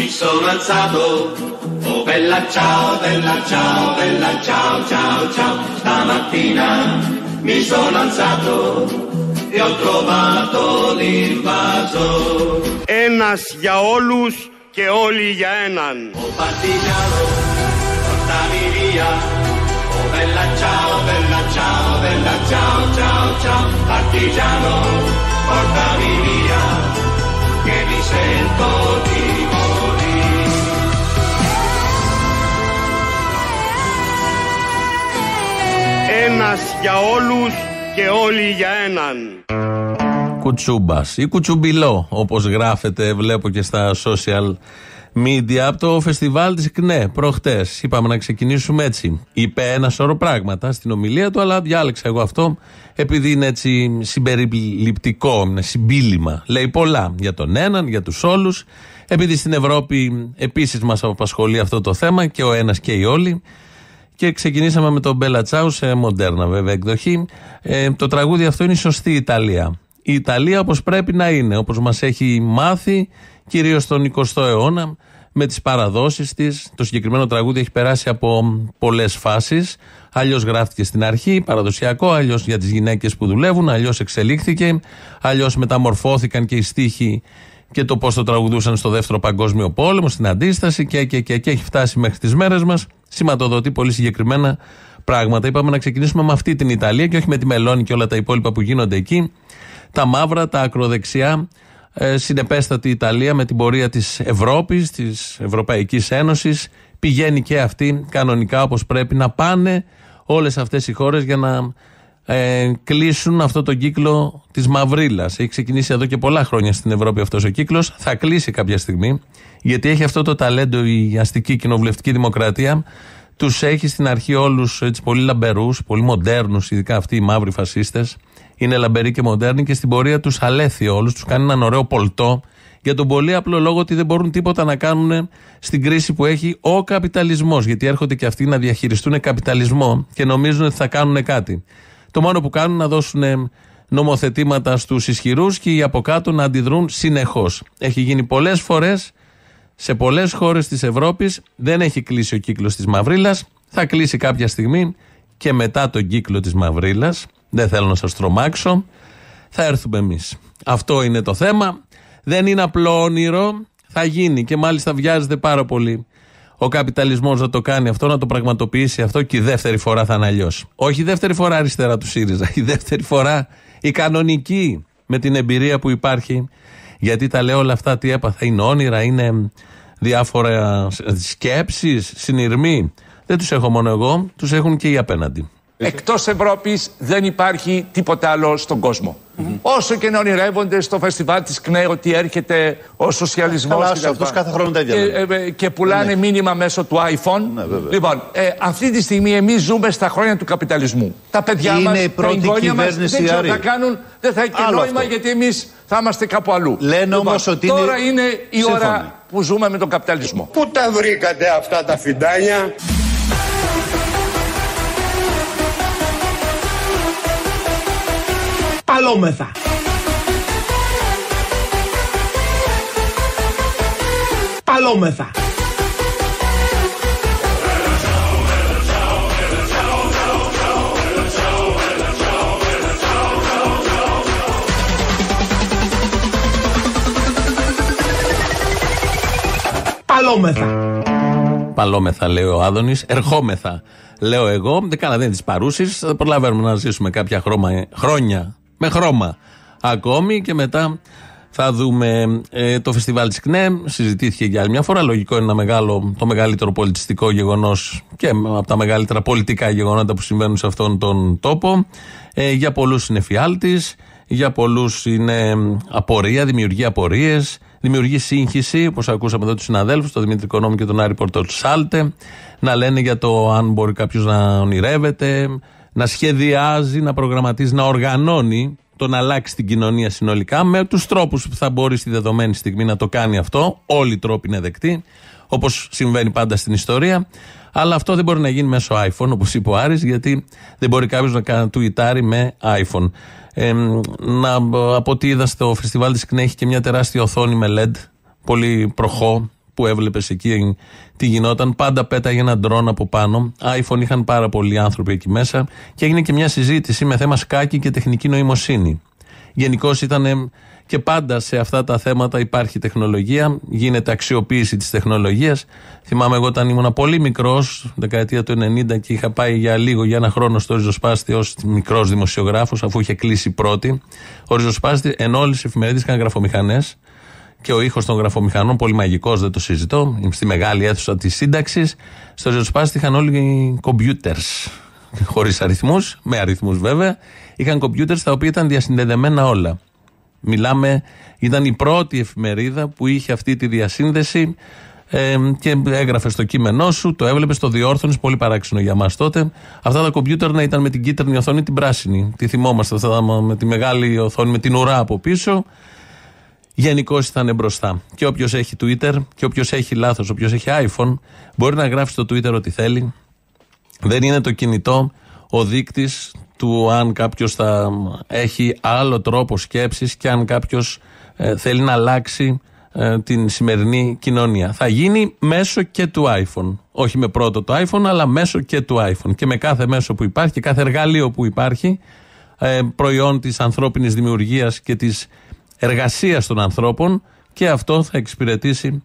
mi sono alzato, oh bella ciao, bella ciao, bella ciao, ciao, ciao, stamattina mi sono alzato e ho trovato l'invaso. Ένας για όλους και όλοι για έναν. Oh partigiano, portami via, oh bella ciao, bella ciao, bella ciao, ciao, ciao, partigiano, portami via, che mi sento di Ένας για όλους και όλοι για έναν. Κουτσούμπας ή κουτσουμπιλό, όπως γράφεται, βλέπω και στα social media από το φεστιβάλ της ΚΝΕ προχτές. Είπαμε να ξεκινήσουμε έτσι. Είπε ένα σώρο πράγματα στην ομιλία του, αλλά διάλεξα εγώ αυτό επειδή είναι έτσι συμπεριληπτικό, είναι συμπίλημα. Λέει πολλά για τον έναν, για τους όλους. Επειδή στην Ευρώπη επίσης μας απασχολεί αυτό το θέμα και ο ένας και οι όλοι. Και ξεκινήσαμε με τον Μπέλα Τσάου σε μοντέρνα βέβαια εκδοχή. Ε, το τραγούδι αυτό είναι η σωστή Ιταλία. Η Ιταλία όπως πρέπει να είναι, όπως μας έχει μάθει κυρίως στον 20ο αιώνα με τις παραδόσεις της. Το συγκεκριμένο τραγούδι έχει περάσει από πολλές φάσεις. Αλλιώς γράφτηκε στην αρχή, παραδοσιακό, αλλιώς για τις γυναίκες που δουλεύουν, αλλιώς εξελίχθηκε, αλλιώς μεταμορφώθηκαν και οι στίχοι και το πώς το τραγουδούσαν στο δεύτερο παγκόσμιο πόλεμο, στην αντίσταση και, και, και, και έχει φτάσει μέχρι τις μέρες μας. Σηματοδοτεί πολύ συγκεκριμένα πράγματα. Είπαμε να ξεκινήσουμε με αυτή την Ιταλία και όχι με τη Μελώνη και όλα τα υπόλοιπα που γίνονται εκεί. Τα μαύρα, τα ακροδεξιά, ε, συνεπέστατη Ιταλία με την πορεία της Ευρώπης, της Ευρωπαϊκής Ένωσης. Πηγαίνει και αυτή κανονικά όπως πρέπει να πάνε όλες αυτές οι χώρες για να ε, κλείσουν αυτό το κύκλο της μαυρίλας. Έχει ξεκινήσει εδώ και πολλά χρόνια στην Ευρώπη αυτός ο κύκλος. Θα κλείσει κάποια στιγμή, γιατί έχει αυτό το ταλέντο η αστική κοινοβουλευτική δημοκρατία. Τους έχει στην αρχή όλους πολύ λαμπερούς, πολύ μοντέρνους, ειδικά αυτοί οι μαύροι φασίστες. Είναι λαμπεροί και μοντέρνοι και στην πορεία τους αλέθει όλους. Τους κάνει έναν ωραίο πολτό για τον πολύ απλό λόγο ότι δεν μπορούν τίποτα να κάνουν στην κρίση που έχει ο καπιταλισμός. Γιατί έρχονται και αυτοί να διαχειριστούν καπιταλισμό και νομίζουν ότι θα κάνουν κάτι. Το μόνο που κάνουν να δώσουν νομοθετήματα στους ισχυρούς και οι από κάτω να αντιδρούν συνεχώς. Έχει γίνει πολλές φορές σε πολλές χώρες της Ευρώπης. Δεν έχει κλείσει ο κύκλος της Μαυρίλας. Θα κλείσει κάποια στιγμή και μετά τον κύκλο της Μαυρίλας. Δεν θέλω να σας τρομάξω. Θα έρθουμε εμείς. Αυτό είναι το θέμα. Δεν είναι απλό όνειρο. Θα γίνει και μάλιστα βιάζεται πάρα πολύ ο καπιταλισμός να το κάνει αυτό, να το πραγματοποιήσει αυτό και η δεύτερη φορά θα είναι αλλιώς. Όχι η δεύτερη φορά αριστερά του ΣΥΡΙΖΑ, η δεύτερη φορά η κανονική με την εμπειρία που υπάρχει. Γιατί τα λέω όλα αυτά, τι έπαθα, είναι όνειρα, είναι διάφορα σκέψεις, συνειρμοί. Δεν τους έχω μόνο εγώ, τους έχουν και οι απέναντι. Εκτός Ευρώπης δεν υπάρχει τίποτα άλλο στον κόσμο. Όσο και να ονειρεύονται στο φεστιβάλ της ΚΝΕ ότι έρχεται ο σοσιαλισμός Καλά, κτλ. αυτός κάθε χρόνο τα ίδια και, λένε. ε, ε, και πουλάνε μήνυμα μέσω του iPhone. Ναι, βέβαια. λοιπόν, ε, αυτή τη στιγμή εμείς ζούμε στα χρόνια του καπιταλισμού. Τα παιδιά Είναι μας, η πρώτη τα εγγόνια μας κυβέρνηση δεν ξέρω τι θα Άρη. κάνουν, δεν θα έχει και Άλλο νόημα αυτό. γιατί εμείς θα είμαστε κάπου αλλού. Λοιπόν, Λένε όμως ότι είναι- Τώρα είναι η Σύμφωνοι. ώρα που ζούμε με τον καπιταλισμό. Πού τα βρήκατε αυτά τα φιντάνια; Παλόμεθα. Παλόμεθα. Παλόμεθα. Παλόμεθα, λέει ο Άδωνης. Ερχόμεθα, λέω εγώ. Δεν κάνα δεν τι παρούσει. Θα προλαβαίνουμε να ζήσουμε κάποια χρώμα, χρόνια με χρώμα ακόμη και μετά θα δούμε ε, το φεστιβάλ της ΚΝΕ. Συζητήθηκε για άλλη μια φορά. Λογικό είναι ένα μεγάλο, το μεγαλύτερο πολιτιστικό γεγονός και από τα μεγαλύτερα πολιτικά γεγονότα που συμβαίνουν σε αυτόν τον τόπο. Ε, για πολλούς είναι φιάλτης, για πολλούς είναι απορία, δημιουργεί απορίες, δημιουργεί σύγχυση, όπως ακούσαμε εδώ τους συναδέλφους, τον Δημήτρη Κονόμη και τον Άρη Πορτοτσάλτε, να λένε για το αν μπορεί κάποιος να ονειρεύεται, να σχεδιάζει, να προγραμματίζει, να οργανώνει το να αλλάξει την κοινωνία συνολικά με τους τρόπους που θα μπορεί στη δεδομένη στιγμή να το κάνει αυτό. Όλοι οι τρόποι είναι δεκτοί, όπως συμβαίνει πάντα στην ιστορία. Αλλά αυτό δεν μπορεί να γίνει μέσω iPhone, όπως είπε ο Άρης, γιατί δεν μπορεί κάποιος να κάνει τουιτάρει με iPhone. Ε, να, από ό,τι είδα στο φεστιβάλ της ΚΝΕ έχει και μια τεράστια οθόνη με LED, πολύ προχώ, που έβλεπες εκεί τι γινόταν. Πάντα πέταγε ένα ντρόν από πάνω. iPhone είχαν πάρα πολλοί άνθρωποι εκεί μέσα και έγινε και μια συζήτηση με θέμα σκάκι και τεχνική νοημοσύνη. Γενικώς ήταν και πάντα σε αυτά τα θέματα υπάρχει τεχνολογία, γίνεται αξιοποίηση της τεχνολογίας. Θυμάμαι εγώ όταν ήμουν πολύ μικρός, δεκαετία του 90 και είχα πάει για λίγο, για ένα χρόνο στο Ριζοσπάστη ως μικρός δημοσιογράφος, αφού είχε κλείσει πρώτη. Ο Ριζοσπάστη, ενώ όλε οι εφημερίδε είχαν γραφομηχανές και ο ήχος των γραφομηχανών, πολύ μαγικός, δεν το συζητώ, στη μεγάλη αίθουσα της σύνταξης. Στο Ριζοσπάστη είχαν όλοι οι computers. Χωρίς αριθμούς, με αριθμούς βέβαια. Είχαν computers τα οποία ήταν διασυνδεδεμένα όλα. Μιλάμε, ήταν η πρώτη εφημερίδα που είχε αυτή τη διασύνδεση ε, και έγραφε στο κείμενό σου, το έβλεπες, το διόρθωνες, πολύ παράξενο για μας τότε. Αυτά τα κομπιούτερ να ήταν με την κίτρινη οθόνη την πράσινη. Τι θυμόμαστε, αυτά με τη μεγάλη οθόνη με την ουρά από πίσω. Γενικώς ήταν μπροστά. Και όποιος έχει Twitter και όποιος έχει λάθος, όποιος έχει iPhone, μπορεί να γράφει στο Twitter ό,τι θέλει. Δεν είναι το κινητό ο δείκτης του αν κάποιος θα έχει άλλο τρόπο σκέψης και αν κάποιος ε, θέλει να αλλάξει ε, την σημερινή κοινωνία. Θα γίνει μέσω και του iPhone. Όχι με πρώτο το iPhone, αλλά μέσω και του iPhone. Και με κάθε μέσο που υπάρχει και κάθε εργαλείο που υπάρχει, ε, προϊόν της ανθρώπινης δημιουργίας και της εργασίας των ανθρώπων και αυτό θα εξυπηρετήσει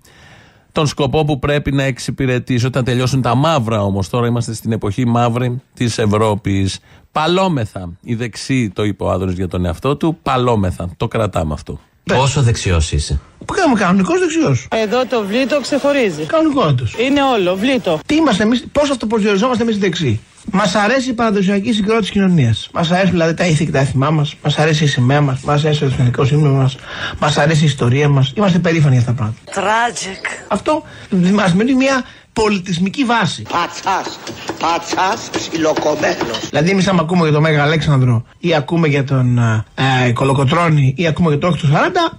τον σκοπό που πρέπει να εξυπηρετήσει όταν τελειώσουν τα μαύρα όμως. Τώρα είμαστε στην εποχή μαύρη της Ευρώπης. Παλόμεθα. Η δεξί το είπε ο Άδωνης για τον εαυτό του. Παλόμεθα. Το κρατάμε αυτό. Πόσο δεξιός είσαι; Που κάνουμε κανονικός δεξιός. Εδώ το βλήτο ξεχωρίζει. Κανονικότατο. Είναι όλο, βλήτο. Τι είμαστε εμείς, πώς αυτοπροσδιοριζόμαστε εμείς οι δεξιοί. Μας αρέσει η παραδοσιακή συγκρότηση κοινωνίας. Μας αρέσουν δηλαδή τα ήθη και τα έθιμά μας. Μας αρέσει η σημαία μας. Μας αρέσει το εθνικό σύμβολο μας. Μας αρέσει η ιστορία μας. Είμαστε περήφανοι για αυτά τα πράγματα. Τράτζικ. Αυτό μας μένει μια πολιτισμική βάση. Πατσάς, πατσάς ψιλοκομμένος. Δηλαδή, εμείς άμα ακούμε για τον Μέγα Αλέξανδρο ή ακούμε για τον ε, Κολοκοτρώνη ή ακούμε για τον Όχθο 40,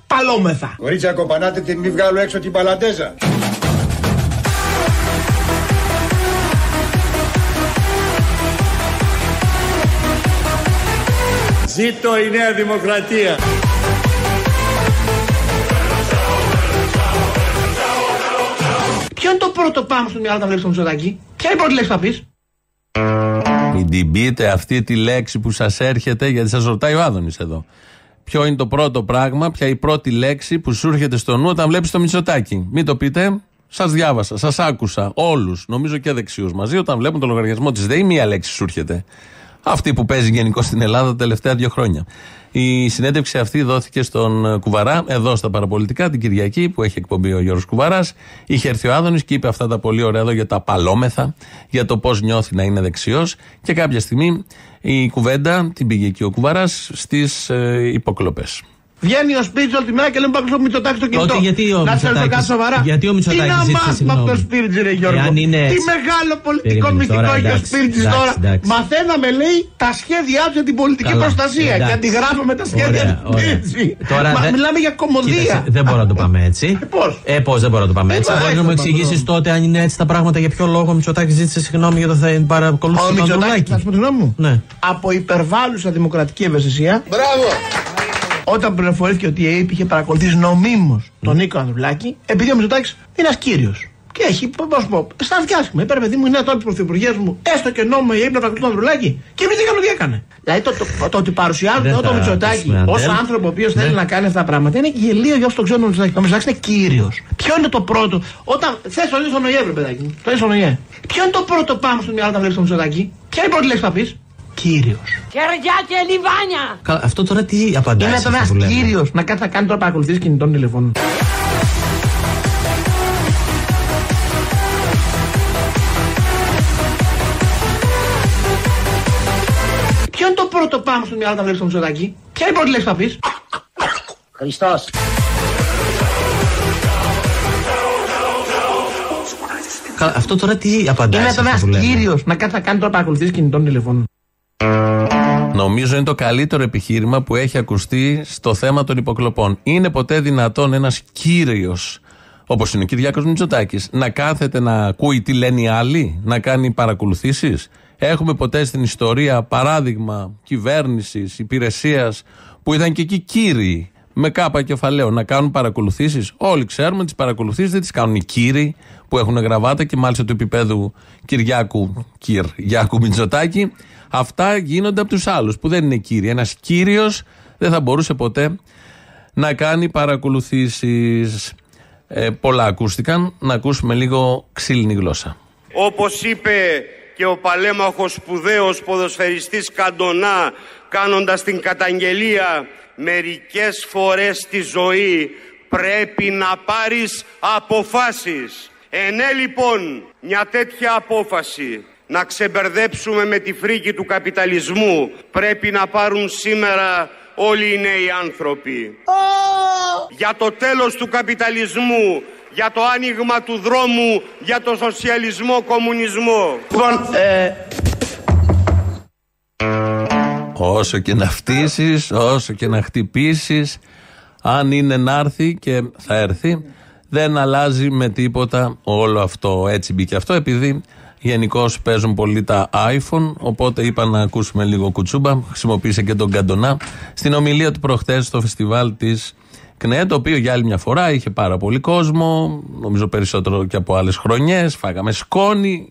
παλόμεθα. Κορίτσια κομπανάτε την μη βγάλω έξω την παλαντέζα. Ζήτω η Νέα Δημοκρατία. Ποιο είναι το πρώτο πάμε στο μυαλό όταν βλέπεις το Μητσοτάκη, Ποια είναι η πρώτη λέξη που θα πεις; Μην την πείτε αυτή τη λέξη που σας έρχεται, γιατί σας ρωτάει ο Άδωνης εδώ. Ποιο είναι το πρώτο πράγμα, ποια η πρώτη λέξη που σου έρχεται στο νου όταν βλέπεις το Μητσοτάκη; Μην το πείτε, σας διάβασα, σας άκουσα όλους, νομίζω και δεξιούς μαζί, όταν βλέπουν το λογαριασμό της ΔΕΗ, μία λέξη σου έρχεται. Αυτή που παίζει γενικώ στην Ελλάδα τα τελευταία δύο χρόνια. Η συνέντευξη αυτή δόθηκε στον ε, Κουβαρά, εδώ στα παραπολιτικά, την Κυριακή, που έχει εκπομπή ο Γιώργος Κουβαράς. Είχε έρθει ο Άδωνης και είπε αυτά τα πολύ ωραία εδώ για τα παλόμεθα, για το πώς νιώθει να είναι δεξιός. Και κάποια στιγμή η κουβέντα την πήγε εκεί ο Κουβαράς στις ε, υποκλοπές. Βγαίνει ο Σπίριτ όλη τη μέρα και λέμε πάμε στο Μητσοτάκη στο κινητό. Τότε γιατί ο να σε Μητσοτάκης- κάτι σοβαρά. γιατί ο Μητσοτάκης Τι να ζήτησε μάθουμε συγγνώμη. από το Σπίριτ, ρε Γιώργο; Εάν είναι Τι έτσι. μεγάλο πολιτικό Περίμενε, μυστικό τώρα, έχει ο εντάξει, Σπίριτ εντάξει, τώρα. εντάξει. Μαθαίναμε, λέει, τα σχέδιά του για την πολιτική Καλά, προστασία. Και εντάξει. αντιγράφουμε τα σχέδια Ωραία, του ωραία. Σπίριτ. Τώρα Μα δεν- μιλάμε για κομμωδία. Κοίταξε, δεν μπορώ να το πάμε έτσι. πώς; Ε, πώς δεν μπορώ να το πάμε Ε, έτσι. μα, Μπορεί έτσι να μου το πάμε. εξηγήσεις τότε αν είναι έτσι τα πράγματα για ποιο λόγο ο Μητσοτάκης ζήτησε συγγνώμη για το θα Ο παρακολούθησε τον Μητσοτάκης, Ανδρουλάκη. να σου πω τη γνώμη μου. Ναι. Από υπερβάλλουσα δημοκρατική ευαισθησία, Μπράβο. Όταν πληροφορήθηκε ότι η ΑΕΠ είχε παρακολουθήσει νομίμως τον Νίκο Ανδρουλάκη, επειδή ο Μητσοτάκης είναι ένα κύριο. Και έχει, πώς σου πω, αισθάνθηκε άσχημα. Είπε, ρε παιδί μου, είναι τώρα τη πρωθυπουργίας μου, έστω και νόμιμα η ΑΕΠ να παρακολουθεί τον Ανδρουλάκη. Και εμείς δεν έκανε ό,τι έκανε. Δηλαδή το, το, το, ότι παρουσιάζεται Δεν εδώ τον θα Μητσοτάκη ακούσουμε, ως Αντέλ. άνθρωπο ο οποίος θέλει Ναι. να κάνει αυτά τα πράγματα είναι γελίο για όσους το ξέρουν τον Μητσοτάκη. Ο Μητσοτάκης είναι κύριος. Ποιο είναι το πρώτο, όταν θες το ίδιο στον ΟΗΕ, βρε παιδάκι μου, το ίδιο στον ΟΗΕ. Ποιο είναι το πρώτο πάμε στο μυαλό όταν βλέπεις τον Μητσοτάκη, ποια είναι η πρώτη λέξη που θα πεις, κύριος. Κεριά και λιβάνια. Καλά, αυτό τώρα τι απαντάει. Είναι σε τώρα αυτό που ένα λέμε; κύριος να κάτσει να κάνει τώρα παρακολουθήσεις κινητών τηλεφώνων. Ποιο είναι το πρώτο πάμε στο μυαλό όταν βλέπεις τον Μητσοτάκη, ποια είναι η πρώτη λέξη που θα πεις; Χριστός. Καλά, αυτό τώρα τι απαντάει. Είναι σε τώρα αυτό που ένα λέμε; κύριος να κάτσει να κάνει τώρα παρακολουθήσεις κινητών τηλεφώνων. Νομίζω είναι το καλύτερο επιχείρημα που έχει ακουστεί στο θέμα των υποκλοπών. Είναι ποτέ δυνατόν ένας κύριος, όπως είναι ο Κυριάκος Μητσοτάκης, να κάθεται να ακούει τι λένε οι άλλοι, να κάνει παρακολουθήσεις; Έχουμε ποτέ στην ιστορία παράδειγμα κυβέρνησης, υπηρεσίας που ήταν και εκεί κύριοι με κάπα κεφαλαίο να κάνουν παρακολουθήσεις. Όλοι ξέρουμε τις παρακολουθήσεις δεν τις κάνουν οι κύριοι που έχουν γραβάτα και μάλιστα του επίπεδου Κυριάκου, Κυριάκου Μητσοτάκη. Αυτά γίνονται από τους άλλους που δεν είναι κύριοι. Ένας κύριος δεν θα μπορούσε ποτέ να κάνει παρακολουθήσεις. Ε, πολλά ακούστηκαν. Να ακούσουμε λίγο ξύλινη γλώσσα. Όπως είπε και ο παλέμαχος σπουδαίος ποδοσφαιριστής Καντονά κάνοντας την καταγγελία μερικές φορές στη ζωή πρέπει να πάρεις αποφάσεις. Ενέ λοιπόν μια τέτοια απόφαση να ξεμπερδέψουμε με τη φρίκη του καπιταλισμού πρέπει να πάρουν σήμερα όλοι οι νέοι άνθρωποι. Για το τέλος του καπιταλισμού, για το άνοιγμα του δρόμου, για το σοσιαλισμό, κομμουνισμό. Λοιπόν, ε, Όσο και να φτύσεις, όσο και να χτυπήσεις, αν είναι να έρθει και θα έρθει, δεν αλλάζει με τίποτα όλο αυτό. Έτσι μπήκε αυτό, επειδή γενικώ παίζουν πολύ τα iPhone. Οπότε είπα να ακούσουμε λίγο κουτσούμπα. Χρησιμοποίησε και τον Καντονά στην ομιλία του προχθές στο φεστιβάλ της ΚΝΕ, το οποίο για άλλη μια φορά είχε πάρα πολύ κόσμο. Νομίζω περισσότερο και από άλλες χρονιές. Φάγαμε σκόνη.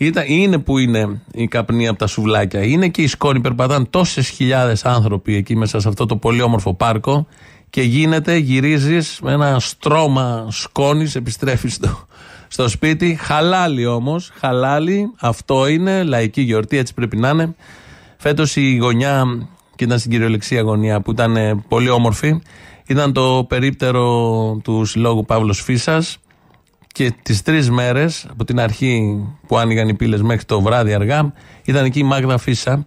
Ήταν, είναι που είναι η καπνή από τα σουβλάκια. Είναι και οι σκόνη. Περπατάνε τόσες χιλιάδες άνθρωποι εκεί μέσα σε αυτό το πολύ όμορφο πάρκο και γίνεται, γυρίζεις με ένα στρώμα σκόνης, επιστρέφεις στο, στο σπίτι. Χαλάλι όμως, χαλάλι, αυτό είναι, λαϊκή γιορτή, έτσι πρέπει να είναι. Φέτος η γωνιά, και ήταν στην κυριολεξία γωνιά που ήταν ε, πολύ όμορφη, ήταν το περίπτερο του συλλόγου Παύλος Φίσα και τις τρεις μέρες, από την αρχή που άνοιγαν οι πύλες μέχρι το βράδυ αργά, ήταν εκεί η Μάγδα Φίσα,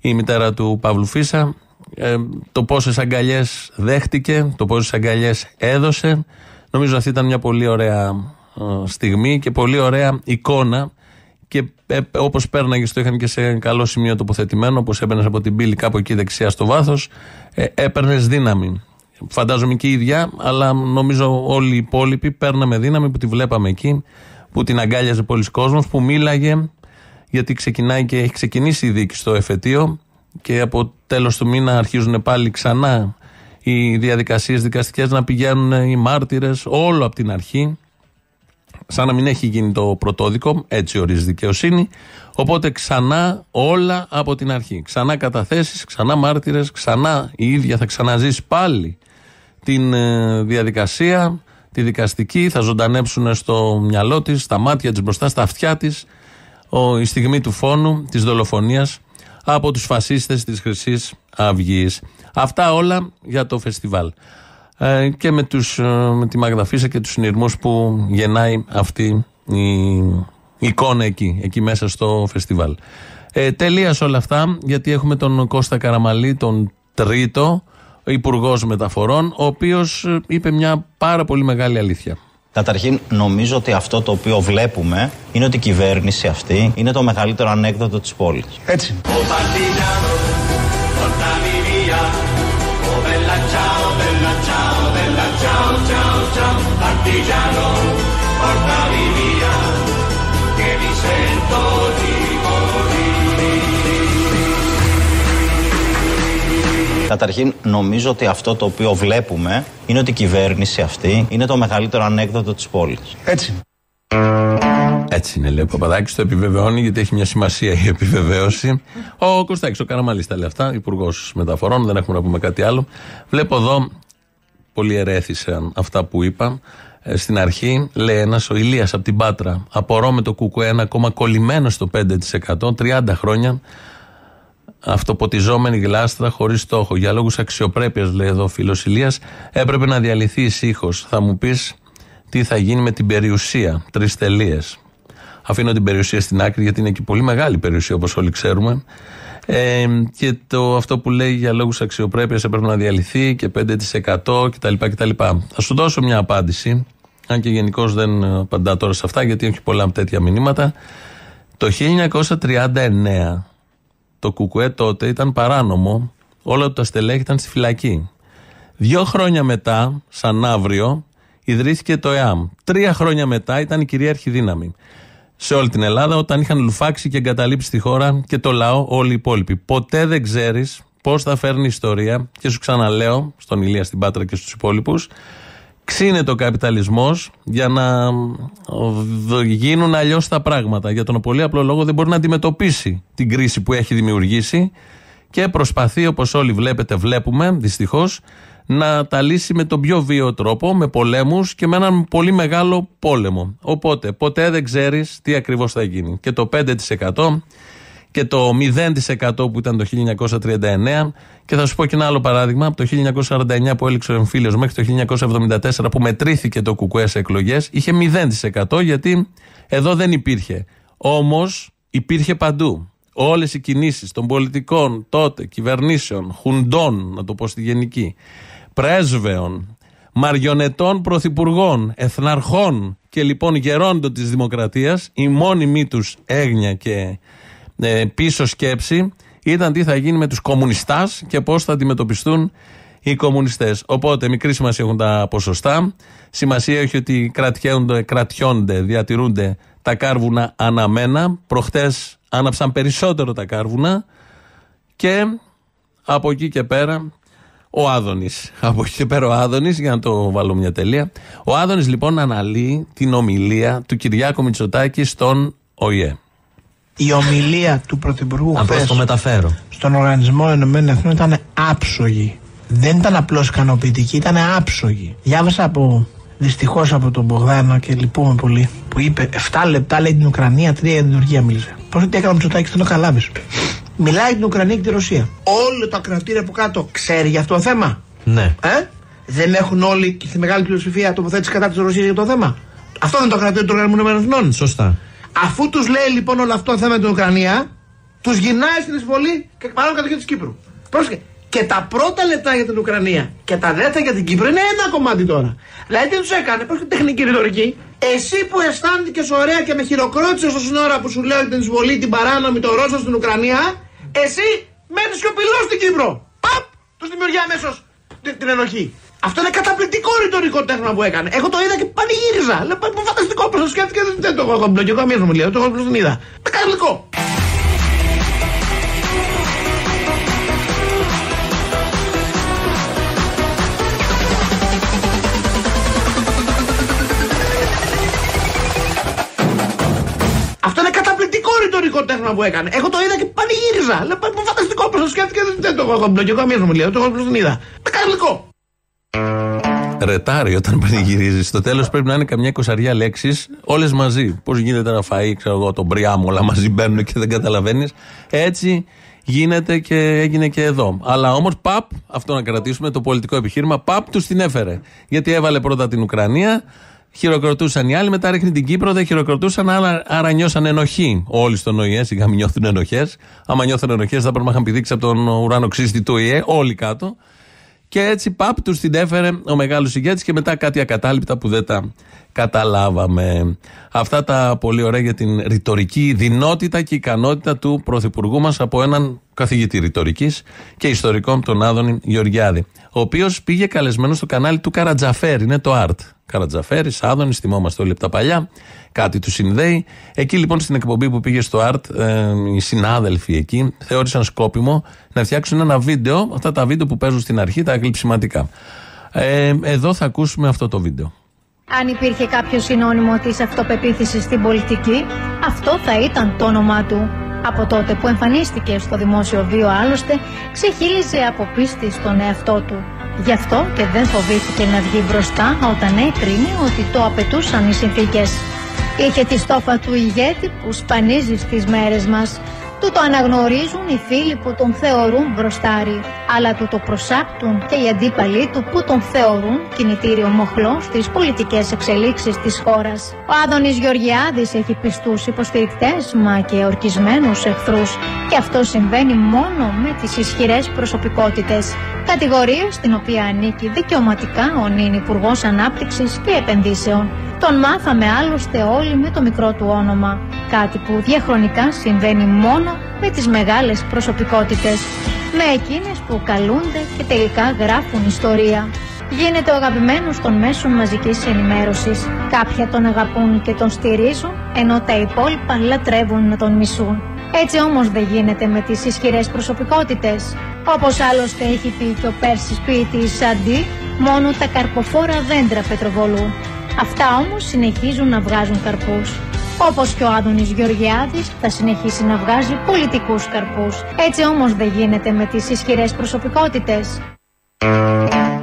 η μητέρα του Παύλου Φίσα. Ε, το πόσες αγκαλιές δέχτηκε, το πόσες αγκαλιές έδωσε. Νομίζω αυτή ήταν μια πολύ ωραία ε, στιγμή και πολύ ωραία εικόνα. Και ε, όπως πέρναγε, το είχαν και σε καλό σημείο τοποθετημένο, όπως έμπαινες από την πύλη κάπου εκεί δεξιά στο βάθος, ε, έπαιρνες δύναμη. Φαντάζομαι και η ίδια, αλλά νομίζω όλοι οι υπόλοιποι παίρναμε δύναμη που τη βλέπαμε εκεί, που την αγκάλιαζε πολλοί κόσμος, που μίλαγε, γιατί ξεκινάει και έχει ξεκινήσει η δίκη στο εφετείο και από τέλος του μήνα αρχίζουν πάλι ξανά οι διαδικασίες δικαστικές να πηγαίνουν οι μάρτυρες, όλο από την αρχή, σαν να μην έχει γίνει το πρωτόδικο, έτσι ορίζει δικαιοσύνη. Οπότε ξανά όλα από την αρχή. Ξανά καταθέσεις, ξανά μάρτυρες, ξανά η ίδια θα ξαναζήσει πάλι την ε, διαδικασία, τη δικαστική, θα ζωντανέψουν στο μυαλό της, στα μάτια της μπροστά, στα αυτιά της, η στιγμή του φόνου, της δολοφονίας από τους φασίστες της χρυσής Αυγής. Αυτά όλα για το φεστιβάλ. Ε, και με, τους, ε, με τη Μαγδαφίσα και τους συνειρμούς που γεννάει αυτή η εικόνα εκεί, εκεί μέσα στο φεστιβάλ. Ε, τελεία όλα αυτά, γιατί έχουμε τον Κώστα Καραμαλή, τον τρίτο, Υπουργός Μεταφορών, ο οποίος είπε μια πάρα πολύ μεγάλη αλήθεια. Καταρχήν, νομίζω ότι αυτό το οποίο βλέπουμε είναι ότι η κυβέρνηση αυτή είναι το μεγαλύτερο ανέκδοτο της πόλης. έτσι. Καταρχήν, νομίζω ότι αυτό το οποίο βλέπουμε είναι ότι η κυβέρνηση αυτή είναι το μεγαλύτερο ανέκδοτο της πόλης. Έτσι. Έτσι είναι, λέει ο Παπαδάκης, το επιβεβαιώνει γιατί έχει μια σημασία η επιβεβαίωση. Ο Κωστάκης, ο Καραμαλή τα λέει αυτά, υπουργός μεταφορών, δεν έχουμε να πούμε κάτι άλλο. Βλέπω εδώ, πολύ ερέθησαν αυτά που είπα. Ε, στην αρχή, λέει ένας, ο Ηλίας από την Πάτρα, απορώ με το ΚΚΕ ακόμα κολλημένο στο 5%, 30 χρόνια, αυτοποτιζόμενη γλάστρα χωρίς στόχο. Για λόγους αξιοπρέπειας, λέει εδώ ο φίλος Ηλίας, έπρεπε να διαλυθεί η ήχο. Θα μου πεις τι θα γίνει με την περιουσία. Τρεις τελείες. Αφήνω την περιουσία στην άκρη γιατί είναι και πολύ μεγάλη περιουσία όπως όλοι ξέρουμε. Ε, και το, αυτό που λέει για λόγους αξιοπρέπειας έπρεπε να διαλυθεί και 5% κτλ. κτλ. Θα σου δώσω μια απάντηση, αν και γενικώς δεν απαντά τώρα σε αυτά γιατί έχει πολλά τέτοια μηνύματα. Το 1939 το κουκουέ τότε ήταν παράνομο, όλα τα στελέχη ήταν στη φυλακή. Δύο χρόνια μετά, σαν αύριο, ιδρύθηκε το ΕΑΜ. Τρία χρόνια μετά ήταν η κυρίαρχη δύναμη. Σε όλη την Ελλάδα, όταν είχαν λουφάξει και εγκαταλείψει τη χώρα και το λαό, όλοι οι υπόλοιποι. Ποτέ δεν ξέρεις πώς θα φέρνει ιστορία. Και σου ξαναλέω, στον Ηλία, στην Πάτρα και στους υπόλοιπους, ξύνεται ο καπιταλισμός για να δ- γίνουν αλλιώς τα πράγματα. Για τον πολύ απλό λόγο δεν μπορεί να αντιμετωπίσει την κρίση που έχει δημιουργήσει και προσπαθεί, όπως όλοι βλέπετε, βλέπουμε δυστυχώς, να τα λύσει με τον πιο βίαιο τρόπο, με πολέμους και με έναν πολύ μεγάλο πόλεμο. Οπότε, ποτέ δεν ξέρεις τι ακριβώς θα γίνει. Και το 5% και το 0% που ήταν το 1939 και θα σου πω και ένα άλλο παράδειγμα. Από το 1949 που έληξε ο εμφύλιος μέχρι το 1974 που μετρήθηκε το κουκουές σε εκλογές είχε 0% γιατί εδώ δεν υπήρχε. Όμως υπήρχε παντού. Όλες οι κινήσεις των πολιτικών τότε κυβερνήσεων, χουντών να το πω στη γενική πρέσβεων μαριονετών πρωθυπουργών, εθναρχών και λοιπόν γερόντων της δημοκρατίας η μόνιμη τους έγνοια και ε, πίσω σκέψη ήταν τι θα γίνει με τους κομμουνιστάς και πώς θα αντιμετωπιστούν οι κομμουνιστές. Οπότε μικρή σημασία έχουν τα ποσοστά. Σημασία έχει ότι κρατιόνται, κρατιόνται, διατηρούνται τα κάρβουνα αναμένα. Προχτές άναψαν περισσότερο τα κάρβουνα και από εκεί και πέρα ο Άδωνης. Από εκεί και πέρα ο Άδωνης, για να το βάλω μια τελεία. Ο Άδωνης λοιπόν αναλύει την ομιλία του Κυριάκου Μητσοτάκη στον ΟΗΕ. Η ομιλία του Πρωθυπουργού Απλώς χθες το μεταφέρω. στον Οργανισμό Ενωμένων Εθνών ήταν άψογη. Δεν ήταν απλώς ικανοποιητική, ήταν άψογη. Διάβασα από δυστυχώς από τον Μπογδάνο και λυπούμε πολύ που είπε 7 λεπτά λέει την Ουκρανία, 3 για την Τουρκία μίλησε. Πώς τι έκανε ο Μητσοτάκης, δεν το καλάβει. Μιλάει για την Ουκρανία και τη Ρωσία. Όλο τα κρατήρια από κάτω ξέρει για αυτό το θέμα; Ναι. Ε; Δεν έχουν όλοι και στη μεγάλη πλειοψηφία τοποθέτηση κατά της Ρωσίας για το θέμα; Αυτό δεν είναι το κρατήριο του Οργανισμού Ηνωμένων Εθνών. Σωστά. Αφού τους λέει λοιπόν όλο αυτό το θέμα με την Ουκρανία, τους γυρνάει στην εισβολή και παράλληλα κατοχή της Κύπρου. Πρόσεχε. Και τα πρώτα λεπτά για την Ουκρανία και τα δεύτερα για την Κύπρο είναι ένα κομμάτι τώρα. Δηλαδή τι τους έκανε, πώς τεχνική ρητορική. Εσύ που αισθάνθηκε ωραία και με χειροκρότησες στο σύνορα που σου λέω την εισβολή, την παράνομη, το Ρώσο στην Ουκρανία, εσύ μένεις σιωπηλός στην Κύπρο. Παπ! Τους δημιουργεί αμέσως την, την ενοχή. Αυτό είναι καταπληκτικό ρητορικό τέχνημα που έκανε. Εγώ το είδα και πανηγύριζα. Λέω «Πα- φανταστικό πώ το σκέφτηκε. Δεν, δεν το έχω μπλοκ. Εγώ αμέσως μου λέω. Το έχω απλώ την είδα. Καταπληκτικό. Αυτό είναι καταπληκτικό ρητορικό τέχνημα που έκανε. Εγώ το είδα και πανηγύριζα. Λέω «Πα- φανταστικό πώ το σκέφτηκε. Δεν, δεν το έχω μπλοκ. Εγώ αμέσως μου λέω. Το έχω απλώ την είδα. Καταπληκτικό. Ρετάρει όταν πανηγυρίζεις. Στο τέλος πρέπει να είναι καμιά εικοσαριά λέξεις, όλες μαζί. Πώς γίνεται να φάει, ξέρω εγώ, τον μπριάμ, όλα μαζί μπαίνουν και δεν καταλαβαίνεις. Έτσι γίνεται και έγινε και εδώ. Αλλά όμως, παπ, αυτό να κρατήσουμε το πολιτικό επιχείρημα, παπ τους την έφερε. Γιατί έβαλε πρώτα την Ουκρανία, χειροκροτούσαν οι άλλοι, μετά ρίχνει την Κύπρο, δεν χειροκροτούσαν, άρα, άρα νιώσαν ενοχή. Όλοι στον ΟΗΕ, σιγά μην νιώθουν ενοχές. Άμα νιώθουν ενοχές, θα πρέπει να είχαν πηδήξει από τον ουράνο ξύστη του ΟΗΕ, όλοι κάτω. Και έτσι παπ τους την έφερε ο μεγάλος ηγέτης και μετά κάτι ακατάληπτα που δεν τα καταλάβαμε. Αυτά τα πολύ ωραία για την ρητορική δυνότητα και ικανότητα του Πρωθυπουργού μας από έναν καθηγητή ρητορικής και ιστορικών, τον Άδωνη Γεωργιάδη. Ο οποίος πήγε καλεσμένο στο κανάλι του Καρατζαφέρ, είναι το Art. Καρατζαφέρη, Άδωνη, θυμόμαστε όλοι από τα παλιά. Κάτι του συνδέει. Εκεί λοιπόν στην εκπομπή που πήγε στο Art, ε, οι συνάδελφοι εκεί θεώρησαν σκόπιμο να φτιάξουν ένα βίντεο, αυτά τα βίντεο που παίζουν στην αρχή, τα αγγλιψηματικά. Ε, εδώ θα ακούσουμε αυτό το βίντεο. Αν υπήρχε κάποιο συνώνυμο της αυτοπεποίθησης στην πολιτική, αυτό θα ήταν το όνομά του. Από τότε που εμφανίστηκε στο δημόσιο βίο άλλωστε, ξεχύλιζε από πίστη στον εαυτό του. Γι' αυτό και δεν φοβήθηκε να βγει μπροστά όταν έκρινε ότι το απαιτούσαν οι συνθήκες. Είχε τη στόφα του ηγέτη που σπανίζει στις μέρες μας. Του το αναγνωρίζουν οι φίλοι που τον θεωρούν μπροστάρι, αλλά του το προσάπτουν και οι αντίπαλοι του που τον θεωρούν κινητήριο μοχλό στις πολιτικές εξελίξεις της χώρας. Ο Άδωνης Γεωργιάδης έχει πιστούς υποστηρικτές, μα και ορκισμένους εχθρούς και αυτό συμβαίνει μόνο με τις ισχυρές προσωπικότητες. Κατηγορία στην οποία ανήκει δικαιωματικά ο νυν Υπουργός Ανάπτυξης και Επενδύσεων. Τον μάθαμε άλλωστε όλοι με το μικρό του όνομα. Κάτι που διαχρονικά συμβαίνει μόνο με τις μεγάλες προσωπικότητες. Με εκείνες που καλούνται και τελικά γράφουν ιστορία. Γίνεται ο αγαπημένος των μέσων μαζικής ενημέρωσης. Κάποια τον αγαπούν και τον στηρίζουν, ενώ τα υπόλοιπα λατρεύουν να τον μισούν. Έτσι όμως δεν γίνεται με τις ισχυρές προσωπικότητες. Όπως άλλωστε έχει πει και ο Πέρσης ποιητής Σαντί, μόνο τα καρποφόρα δέντρα Πετροβολού. Αυτά όμως συνεχίζουν να βγάζουν καρπούς. Όπως και ο Άδωνης Γεωργιάδης θα συνεχίσει να βγάζει πολιτικούς καρπούς. Έτσι όμως δεν γίνεται με τις ισχυρές προσωπικότητες.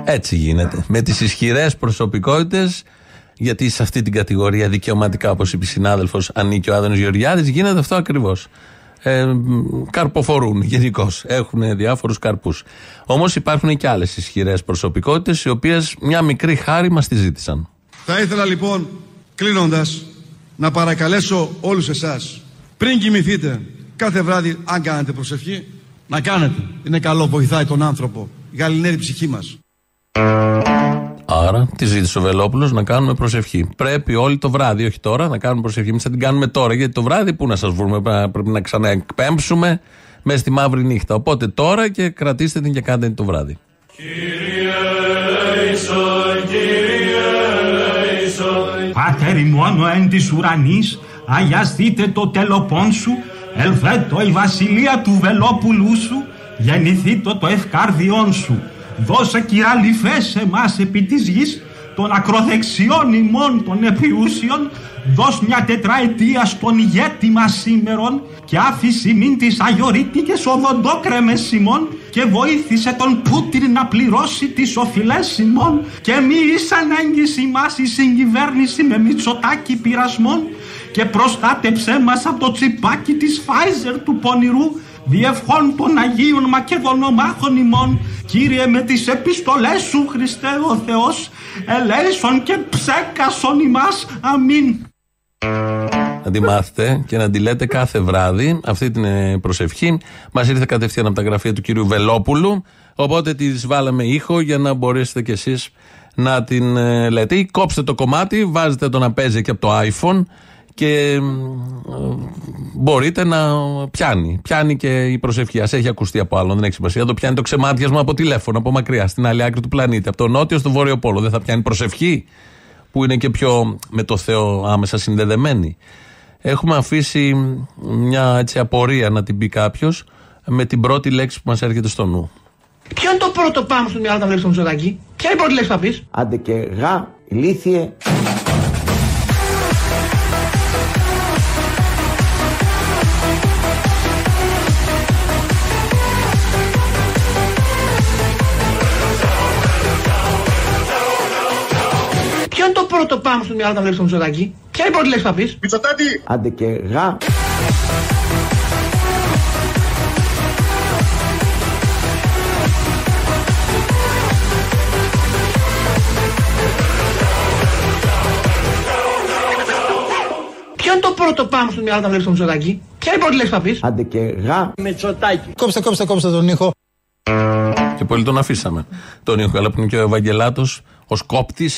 Έτσι γίνεται. Με τις ισχυρές προσωπικότητες, γιατί σε αυτή την κατηγορία δικαιωματικά, όπως είπε η συνάδελφος, ανήκει ο Άδωνο Γεωργιάδης, γίνεται αυτό ακριβώς. Ε, καρποφορούν γενικώς. Έχουν διάφορους καρπούς. Όμως υπάρχουν και άλλες ισχυρές προσωπικότητες, οι οποίες μια μικρή χάρη μας τη ζήτησαν. Θα ήθελα λοιπόν, κλείνοντας, να παρακαλέσω όλους εσάς πριν κοιμηθείτε κάθε βράδυ, αν κάνετε προσευχή, να κάνετε. Είναι καλό, βοηθάει τον άνθρωπο. Γαλινέρη ψυχή μας. Άρα, τη ζήτησε ο Βελόπουλος να κάνουμε προσευχή. Πρέπει όλοι το βράδυ, όχι τώρα, να κάνουμε προσευχή. Εμείς θα την κάνουμε τώρα, γιατί το βράδυ πού να σας βρούμε, πρέπει να ξαναεκπέμψουμε μέσα στη μαύρη νύχτα. Οπότε τώρα και κρατήστε την και κάντε την το βράδυ. Πάτερ μόνο εν της ουρανής, αγιαστείτε το τελοπών σου, ελθέτω η βασιλεία του Βελόπουλου σου, γεννηθήτω το ευκάρδιόν σου. Δώσε κυραλιφές εμάς επί της γης, των ακροδεξιών ημών των επιούσιων, δώσ' μια τετραετία στον ηγέτη μας σήμερον και άφηση μην τις αγιορείτικες οδοντόκρεμες ημών και βοήθησε τον Πούτιν να πληρώσει τις οφειλές ημών. Και μη εις ανάγκηση μας η συγκυβέρνηση με μυτσοτάκι πειρασμών και προστάτεψέ μας από το τσιπάκι της Φάιζερ του πονηρού διευχών των Αγίων Μακεδονομάχων ημών, Κύριε με τις επιστολές σου Χριστέ ο Θεός, ελέησον και ψέκασον ημάς. Αμήν. Να τη μάθετε και να τη λέτε κάθε βράδυ αυτή την ε, προσευχή. Μας ήρθε κατευθείαν από τα γραφεία του κυρίου Βελόπουλου. Οπότε τη βάλαμε ήχο για να μπορέσετε κι εσείς να την ε, λέτε. Ή κόψτε το κομμάτι, βάζετε το να παίζει και από το iPhone και ε, μπορείτε να πιάνει. Πιάνει και η προσευχή. Α έχει ακουστεί από άλλον, δεν έχει σημασία. Το πιάνει το ξεμάτιασμα από τηλέφωνο, από μακριά, στην άλλη άκρη του πλανήτη. Από το νότιο στο βόρειο πόλο. Δεν θα πιάνει προσευχή, που είναι και πιο με το Θεό άμεσα συνδεδεμένη. Έχουμε αφήσει μια έτσι απορία να την πει κάποιος με την πρώτη λέξη που μας έρχεται στο νου. Ποιο είναι το πρώτο πάμε στο μυαλό όταν βλέπεις το Μητσοτάκι, Ποια είναι η πρώτη λέξη που θα πεις; Άντε και γα, ηλίθιε. Πρώτο πάμε στο μυαλό όταν βλέπεις το Μητσοτάκι, Ποια είναι η πρώτη λέξη που θα πεις; Μητσοτάτη! Άντε και γα. Ποιο είναι το πρώτο πάμε στο μυαλό όταν βλέπεις το Μητσοτάκι, Ποια είναι η πρώτη λέξη που θα πεις; Άντε και γα. Μητσοτάκι. Κόψτε, κόψτε, κόψτε τον ήχο. Και πολύ τον αφήσαμε. Τον ήχο, αλλά που είναι και ο Ευαγγελάτος, ω κόπτη,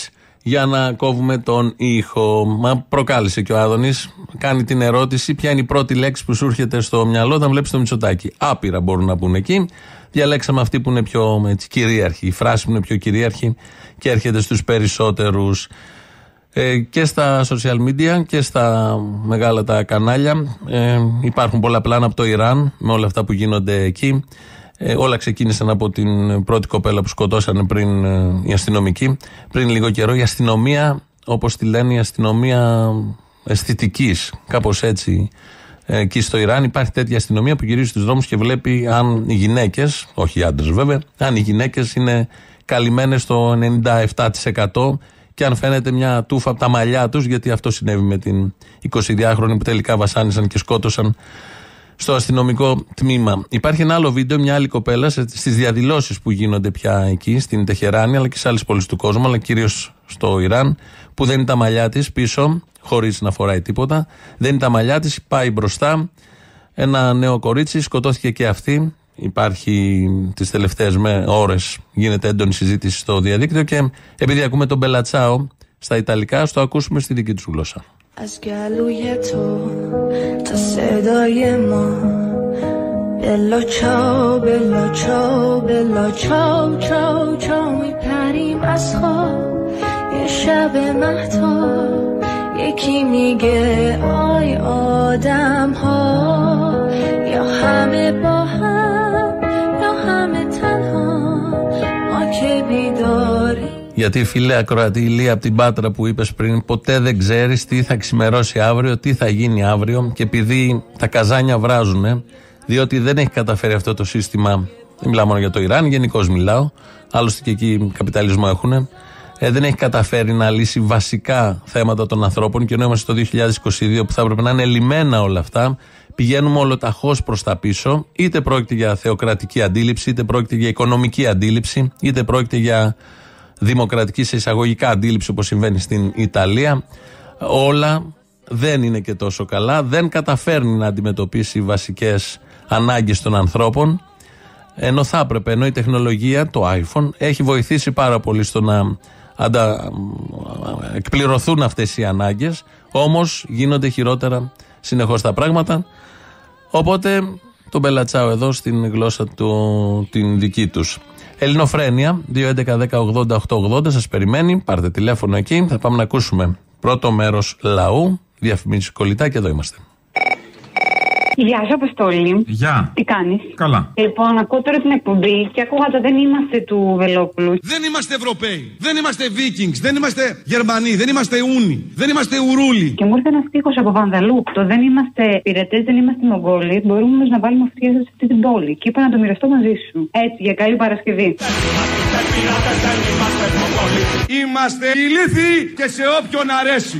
για να κόβουμε τον ήχο. Μα προκάλεσε και ο Άδωνης. Κάνει την ερώτηση, ποια είναι η πρώτη λέξη που σου έρχεται στο μυαλό όταν βλέπεις το Μητσοτάκι. Άπειρα μπορούν να μπουν εκεί. Διαλέξαμε αυτή που είναι πιο έτσι, κυρίαρχη, η φράση που είναι πιο κυρίαρχη και έρχεται στους περισσότερους. Ε, και στα social media και στα μεγάλα τα κανάλια ε, υπάρχουν πολλά πλάνα από το Ιράν με όλα αυτά που γίνονται εκεί. Ε, όλα ξεκίνησαν από την πρώτη κοπέλα που σκοτώσανε πριν ε, οι αστυνομικοί. Πριν λίγο καιρό η αστυνομία, όπως τη λένε η αστυνομία αισθητικής, κάπως έτσι ε, εκεί στο Ιράν υπάρχει τέτοια αστυνομία που γυρίζει στους δρόμους και βλέπει αν οι γυναίκες, όχι οι άντρες βέβαια, αν οι γυναίκες είναι καλυμμένες στο 97% και αν φαίνεται μια τούφα από τα μαλλιά τους, γιατί αυτό συνέβη με την 22χρονη που τελικά βασάνισαν και σκότωσαν στο αστυνομικό τμήμα. Υπάρχει ένα άλλο βίντεο, μια άλλη κοπέλα στις διαδηλώσεις που γίνονται πια εκεί, στην Τεχεράνη, αλλά και σε άλλες πόλεις του κόσμου, αλλά κυρίως στο Ιράν, που δεν είναι τα μαλλιά της πίσω, χωρίς να φοράει τίποτα. Δεν είναι τα μαλλιά της, πάει μπροστά. Ένα νέο κορίτσι σκοτώθηκε και αυτή. Υπάρχει τις τελευταίες ώρες, γίνεται έντονη συζήτηση στο διαδίκτυο και επειδή ακούμε τον Μπελατσάο στα Ιταλικά, στο ακούσουμε στη δική του γλώσσα. از گلوی تو تا صدای ما. بلا چاو بلا چاو بلا چاو چاو چاو میپریم از خواب. یه شب مهتا یکی میگه آی آدم ها Γιατί φίλε Ακροατή Ηλία από την Πάτρα που είπες πριν, ποτέ δεν ξέρεις τι θα ξημερώσει αύριο, τι θα γίνει αύριο. Και επειδή τα καζάνια βράζουν, διότι δεν έχει καταφέρει αυτό το σύστημα, δεν μιλάω μόνο για το Ιράν, γενικώς μιλάω, άλλωστε και εκεί καπιταλισμό έχουν, ε, δεν έχει καταφέρει να λύσει βασικά θέματα των ανθρώπων και ενώ είμαστε το 2022 που θα έπρεπε να είναι λυμμένα όλα αυτά, πηγαίνουμε ολοταχώς προς τα πίσω. Είτε πρόκειται για θεοκρατική αντίληψη, είτε πρόκειται για οικονομική αντίληψη, είτε πρόκειται για δημοκρατική σε εισαγωγικά αντίληψη όπως συμβαίνει στην Ιταλία. Όλα δεν είναι και τόσο καλά. Δεν καταφέρνει να αντιμετωπίσει βασικές ανάγκες των ανθρώπων. Ενώ θα έπρεπε, ενώ η τεχνολογία, το iPhone, έχει βοηθήσει πάρα πολύ στο να αντα... εκπληρωθούν αυτές οι ανάγκες. Όμως γίνονται χειρότερα συνεχώς τα πράγματα. Οπότε τον πελατσάω εδώ στην γλώσσα του, την δική τους. Ελληνοφρένια 2.11.10.80.880 σας περιμένει, πάρτε τηλέφωνο εκεί, θα πάμε να ακούσουμε πρώτο μέρος λαού, διαφημίσεις κολλητά και εδώ είμαστε. Γεια σου, Αποστόλη. Γεια. Τι κάνεις; Καλά. Λοιπόν, ακούω τώρα την εκπομπή και ακούγα το δεν είμαστε του Βελόπουλου. Δεν είμαστε Ευρωπαίοι. Δεν είμαστε Vikings. Δεν είμαστε Γερμανοί. Δεν είμαστε Ούνοι. Δεν είμαστε Ουρούλοι. Και μου ήρθε ένας στίχος από Βανδαλού. Το δεν είμαστε πυρετές, δεν είμαστε Μογγόλοι. Μπορούμε όμως να βάλουμε αυτιά σε αυτή την πόλη. Και είπα να το μοιραστώ μαζί σου. Έτσι, για καλή Παρασκευή. Είμαστε ηλίθιοι και σε όποιον αρέσει.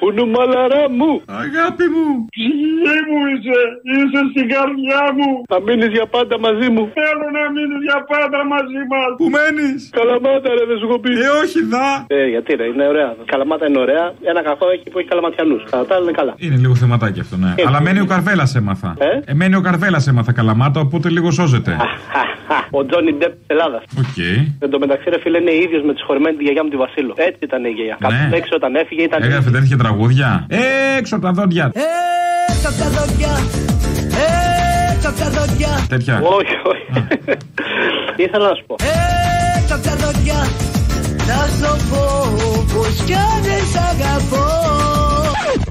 Κουνουμαλαρά μου! Αγάπη μου! Ψυχή μου είσαι! Είσαι στην καρδιά μου! Θα μείνεις για πάντα μαζί μου! Θέλω να μείνεις για πάντα μαζί μας! Πού μένεις! Καλαμάτα ρε, δεν σου έχω πει! Ε, όχι δα! Ε, γιατί ρε, είναι ωραία. Καλαμάτα είναι ωραία. Ένα κακό έχει που έχει καλαματιανούς. Κατά τα άλλα είναι καλά. Είναι λίγο θεματάκι αυτό, ναι. Ε, Αλλά ε, μένει ο Καρβέλας έμαθα. Ε; ε μένει ο Καρβέλας έμαθα καλαμάτα, οπότε λίγο σώζεται. Ο Τζόνι Ντεπ της Ελλάδας. Οκ. Εν τω μεταξύ, ρε φίλε, είναι ίδιος με τη συγχωρημένη τη γιαγιά μου τη Βασίλου. Έτσι ήταν η γιαγιά. Κάπου έξω όταν έφυγε ήταν. Έγραφε τέτοια τραγούδια; Έξω από τα δόντια. Έξω από τα δόντια. Έξω από τα δόντια. Τέτοια. Όχι, όχι. Τι ήθελα να σου πω; Έξω από τα δόντια. Θα σου πω πως κι αν δεν σ' αγαπώ.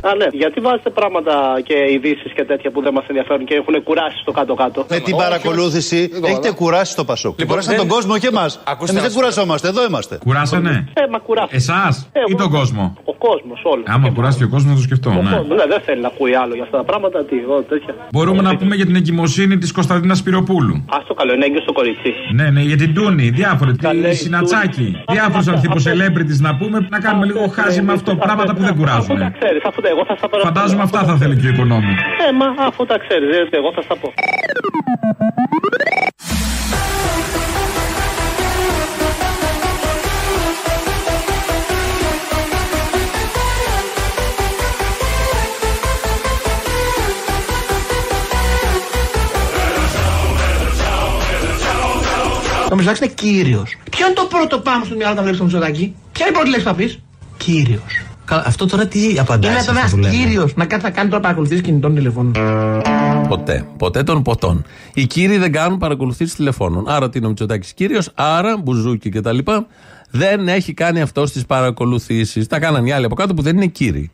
Α, ναι. Γιατί βάζετε πράγματα και ειδήσει και τέτοια που δεν μα ενδιαφέρουν και έχουν κουράσει στο κάτω-κάτω. Με την παρακολούθηση έχετε κουράσει το Πασόκ. Λοιπόν, Κουράσατε δεν- τον κόσμο και εμά. Ακούστε Εμεί να δεν σου πω. κουρασόμαστε, εδώ είμαστε. Κουράσανε. Ε, μα κουράσει. Εσά ή τον κόσμο. Ο κόσμο, όλο. Άμα κουράσει και ο κόσμο, να το σκεφτώ. Ο Ναι. κόσμος, ναι, δεν θέλει να ακούει άλλο για αυτά τα πράγματα. Τι, εγώ, τέτοια. Μπορούμε να πούμε για την εγκυμοσύνη τη Κωνσταντίνα Πυροπούλου. Α το καλό, είναι έγκυο στο κορίτσι. Ναι, ναι, για την Τούνη, διάφοροι. Τη Συνατσάκη. Διάφορου ανθρώπου celebrities να πούμε, να κάνουμε λίγο χάζι με αυτό. Πράγματα που δεν κουράζουν. Ξέρεις, αφού τα εγώ θα στα παραπάνω. Φαντάζομαι αυτά θα θέλει και ο οικονόμου. Ε, μα αφού τα ξέρεις, εγώ θα στα πω. Ο Μητσοτάκη είναι κύριος. Ποιο είναι το πρώτο πάμε στο μυαλό όταν βλέπεις τον Μητσοτάκη. Ποια είναι η πρώτη λέξη που θα πεις; Κύριος. Αυτό τώρα τι απαντάει. Είναι σε ένα αυτό που λέμε; κύριος να κάτι θα κάνει τώρα παρακολουθήσει κινητών τηλεφώνων. Ποτέ. Ποτέ των ποτών. Οι κύριοι δεν κάνουν παρακολουθήσεις τηλεφώνων. Άρα τι είναι ο Μητσοτάκης κύριος, άρα μπουζούκι κτλ. Δεν έχει κάνει αυτό τι παρακολουθήσεις. Τα κάναν οι άλλοι από κάτω που δεν είναι κύριοι.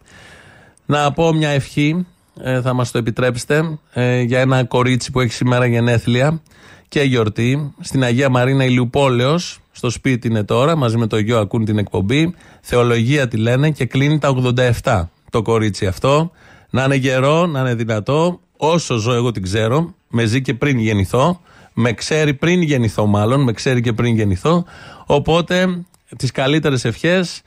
Να πω μια ευχή, ε, θα μας το επιτρέψετε, ε, για ένα κορίτσι που έχει σήμερα γενέθλια και γιορτή. Στην Αγία Μαρίνα Ηλιουπόλεως, στο σπίτι είναι τώρα, μαζί με το γιο ακούν την εκπομπή. Θεολογία τη λένε και κλείνει τα 87 το κορίτσι αυτό. Να είναι γερό, να είναι δυνατό. Όσο ζω, εγώ την ξέρω. Με ζει και πριν γεννηθώ. Με ξέρει πριν γεννηθώ, μάλλον. Με ξέρει και πριν γεννηθώ. Οπότε, τις καλύτερες ευχές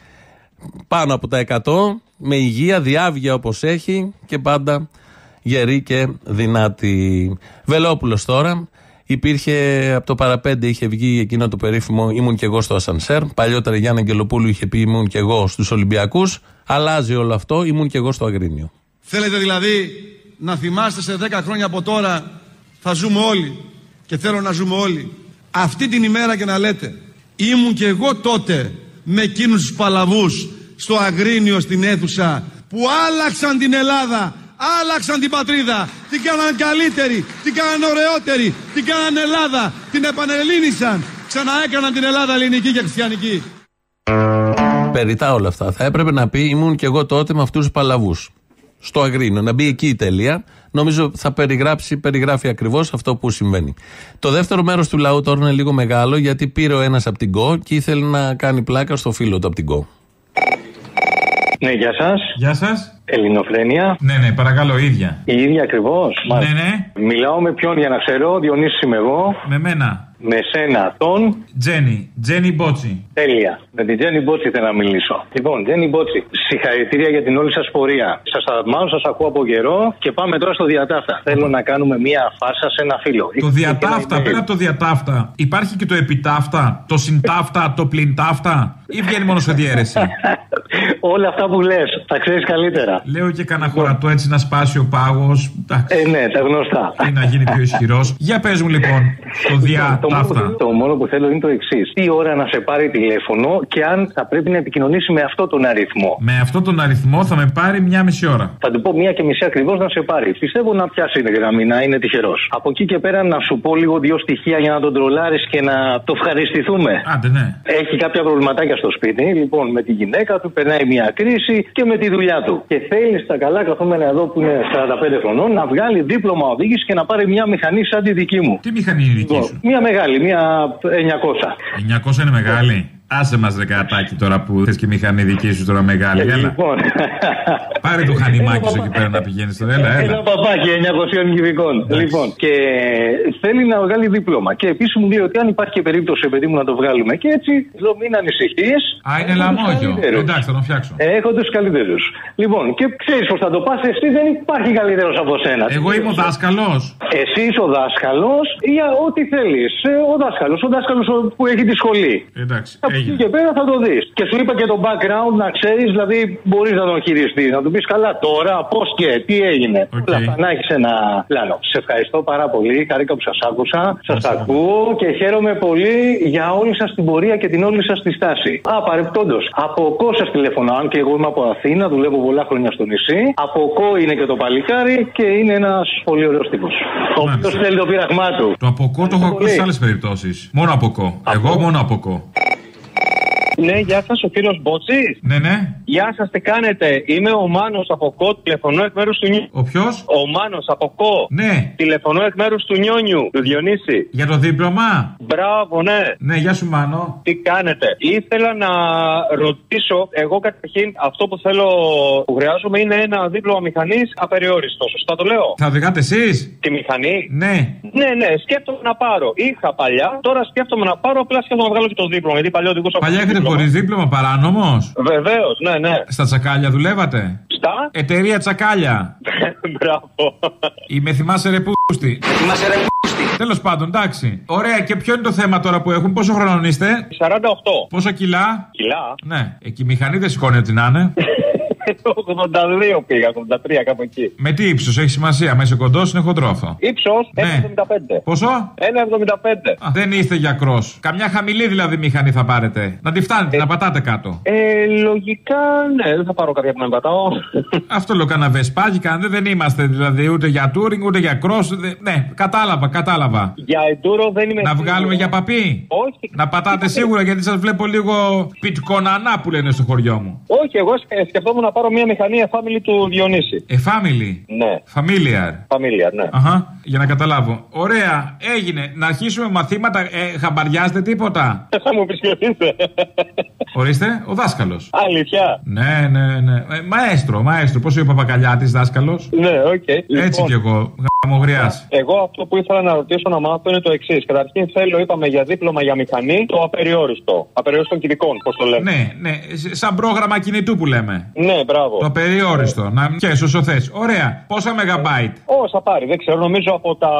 πάνω από τα 100, με υγεία, διάβγεια όπως έχει και πάντα γερή και δυνάτη. Βελόπουλος τώρα, υπήρχε από το παραπέντε είχε βγει εκείνο το περίφημο ήμουν και εγώ στο ασανσέρ, παλιότερα Γιάννα Αγγελοπούλου είχε πει ήμουν και εγώ στους Ολυμπιακούς, αλλάζει όλο αυτό, ήμουν και εγώ στο Αγρίνιο. Θέλετε δηλαδή να θυμάστε σε 10 χρόνια από τώρα θα ζούμε όλοι και θέλω να ζούμε όλοι αυτή την ημέρα και να λέτε ήμουν και εγώ τότε με εκείνους τους παλαβούς στο Αγρίνιο στην αίθουσα που άλλαξαν την Ελλάδα άλλαξαν την πατρίδα την κάναν καλύτερη την κάναν ωραιότερη την κάναν Ελλάδα την επανελλήνισαν ξαναέκαναν την Ελλάδα ελληνική και χριστιανική. Περιτά όλα αυτά. Θα έπρεπε να πει ήμουν και εγώ τότε με αυτούς τους παλαβούς. Στο Αγρίνο. Να μπει εκεί η τελεία. Νομίζω θα περιγράψει, περιγράφει ακριβώς αυτό που συμβαίνει. Το δεύτερο μέρος του λαού τώρα είναι λίγο μεγάλο γιατί πήρε ο ένας από την ΚΟ και ήθελε να κάνει πλάκα στο φίλο του από την ΚΟ. Ναι, γεια σας. Γεια σας. Ελληνοφρένεια. Ναι, ναι, παρακαλώ, ίδια. Η ίδια ακριβώς. Ναι, ναι. Μιλάω με ποιον για να ξέρω, Διονύση είμαι εγώ. Με μένα. Με σένα τον. Τζένι. Τζένι Μπότσι. Τέλεια. Με την Τζένι Μπότσι θέλω να μιλήσω. Λοιπόν, Τζένι Μπότσι, συγχαρητήρια για την όλη σας πορεία. Σας θαυμάζω, σας ακούω από καιρό και πάμε τώρα στο διατάφτα. Θέλω να κάνουμε μία φάσα σε ένα φίλο. Το διατάφτα, πέρα από το διατάφτα, υπάρχει και το επιτάφτα, το συντάφτα, το πλυντάφτα ή βγαίνει μόνος σε διαίρεση; Όλα αυτά που λες, τα ξέρεις καλύτερα. Λέω και κανένα χωρατό έτσι να σπάσει ο πάγος. Ε, ναι, τα γνωστά. Ή να γίνει πιο ισχυρός. Για πες μου λοιπόν, το διατάφτα. Το μόνο που θέλω είναι το εξής. Τι ώρα να σε πάρει τηλέφωνο και αν θα πρέπει να επικοινωνήσει με αυτό τον αριθμό. Με αυτόν τον αριθμό θα με πάρει μια μισή ώρα. Θα του πω μία και μισή ακριβώς να σε πάρει. Πιστεύω να πιάσει την γραμμή, να είναι τυχερός. Από εκεί και πέρα να σου πω λίγο δύο στοιχεία για να τον τρολάρεις και να το ευχαριστηθούμε. Άντε, ναι. Έχει κάποια προβληματάκια στο σπίτι. Λοιπόν, με τη γυναίκα του περνάει μια κρίση και με τη δουλειά του. Και θέλεις στα καλά καθόμενα εδώ που είναι 45 χρονών να βγάλει δίπλωμα οδήγηση και να πάρει μια μηχανή σαν τη δική μου. Τι μηχανή είναι η δική σου; Μια μεγάλη, μια 900. 900 είναι μεγάλη. Άσε μας δεκατάκι τώρα που θες και μηχανή δική σου τώρα μεγάλη. Έλα. Λοιπόν. Πάρε το χανιμάκι σου εκεί πέρα να πηγαίνεις τώρα. Έλα, έλα. Ένα παπάκι 900 κυβικών. Λοιπόν, και θέλει να βγάλει δίπλωμα. Και επίσης μου λέει ότι αν υπάρχει και περίπτωση, παιδί μου, να το βγάλουμε και έτσι, λέω μην ανησυχείς. Α, είναι λαμόγιο. Εντάξει, θα τον φτιάξω. Έχω τους καλύτερους. Λοιπόν, και ξέρεις πώς θα το πας, εσύ δεν υπάρχει καλύτερος από σένα. Εγώ είμαι ο δάσκαλος. Εσύ είσαι ο δάσκαλος για ό,τι θέλεις. Ο δάσκαλος, ο δάσκαλος που έχει τη σχολή. Εντάξει. Από εκεί και πέρα θα το δεις. Και σου είπα και το background να ξέρεις, δηλαδή μπορείς να τον χειριστείς. Να του πεις καλά τώρα, πώς και τι έγινε. Όλα αυτά να έχεις ένα πλάνο. Σε ευχαριστώ πάρα πολύ. Χαρήκα που σας άκουσα. Σας ακούω και χαίρομαι πολύ για όλη σας την πορεία και την όλη σας τη στάση. Α, παρεπτόντω, από κό σας τηλεφωνώ, αν και εγώ είμαι από Αθήνα, δουλεύω πολλά χρόνια στο νησί. Από κό είναι και το παλικάρι και είναι ένας πολύ ωραίος τύπος. Ο οποίος θέλει το πείραγμά του. Το από κό το έχω ακούσει σε άλλες περιπτώσεις. Μόνο από κό. Εγώ μόνο από κό. Ναι, γεια σας, ο κύριος Μπότσης. Ναι, ναι. Γεια σας, τι κάνετε; Είμαι ο Μάνος από κο, τηλεφωνώ εκ μέρους του Νιόνιου. Ο ποιος; Ο Μάνος από κο. Ναι. Τηλεφωνώ εκ μέρους του Νιόνιου, του Διονύση. Για το δίπλωμα; Μπράβο, ναι. Ναι, γεια σου, Μάνο. Τι κάνετε; Ήθελα να ρωτήσω, εγώ καταρχήν αυτό που θέλω, που χρειάζομαι είναι ένα δίπλωμα μηχανής απεριόριστο. Σωστά το λέω; Θα οδηγάτε εσείς; Τη μηχανή; Ναι. Ναι, ναι, σκέφτομαι να πάρω. Είχα παλιά, τώρα σκέφτομαι να πάρω, απλά σκέφτομαι να βγάλω και το δίπλωμα. Γιατί παλιό οδηγούσα Παλιά έχετε χωρί δίπλωμα παράνομος; Βεβαίως, ναι, ναι. Στα τσακάλια δουλεύατε; Στα; Εταιρεία τσακάλια. Μπράβο. Είμαι θυμάσαι ρε πούστη. Θυμάσαι ρε πούστη. Τέλος πάντων, εντάξει. Ωραία, και ποιο είναι το θέμα τώρα που έχουν, πόσο χρονών είστε; 48. Πόσα κιλά; Κιλά. Ναι, εκεί η μηχανή δεν σηκώνει ό,τι να είναι. 82 πήγα, 83 κάπου εκεί. Με τι ύψος έχει σημασία, μέσα σε κοντός είναι χοντρό αυτό. Ύψος Ναι. 1,75. Πόσο; 1,75. Α, δεν είστε για κρός. Καμιά χαμηλή δηλαδή μηχανή θα πάρετε. Να τη φτάνετε, να πατάτε κάτω. Ε, λογικά, ναι, δεν θα πάρω κάποια που να πατάω. Αυτό λέω κανένα βεσπάκι, κάνετε. Δεν είμαστε δηλαδή ούτε για touring ούτε για cross. δε- Ναι, κατάλαβα, κατάλαβα. Για εντούρο δεν είμαι. Να σίγουρος. βγάλουμε για παπί; Όχι. Να πατάτε σίγουρα γιατί σας βλέπω λίγο πιτκονανά που λένε στο χωριό μου. Όχι, εγώ σκε- σκεφτόμουν να πάρω μια μηχανή εφάμιλη του Διονύση. Ε, family; Ναι. Familiar. Familiar, ναι. Αχα, για να καταλάβω. Ωραία, έγινε. Να αρχίσουμε μαθήματα. Ε, χαμπαριάζετε τίποτα; Θα μου πεις ποιος είσαι. Ορίστε, ο δάσκαλος. Αλήθεια. Ναι, ναι, ναι. Ε, μαέστρο, μαέστρο. Πώς είπε ο Παπακαλιάτης, δάσκαλος; Ναι, οκ. Έτσι Λοιπόν, κι εγώ. Γαμογριά. Εγώ αυτό που ήθελα να ρωτήσω να μάθω είναι το εξής. Καταρχήν θέλω, είπαμε για δίπλωμα για μηχανή, το απεριόριστο. Απεριόριστων κυβικών, πώς το λέμε. Ναι, ναι. σ- Σαν πρόγραμμα κινητού που λέμε. Ναι, μπράβο. Το απεριόριστο. Να και όσο θες. Ωραία. Πόσα μεγαμπάιτ; Όσα πάρει, δεν ξέρω. Νομίζω από τα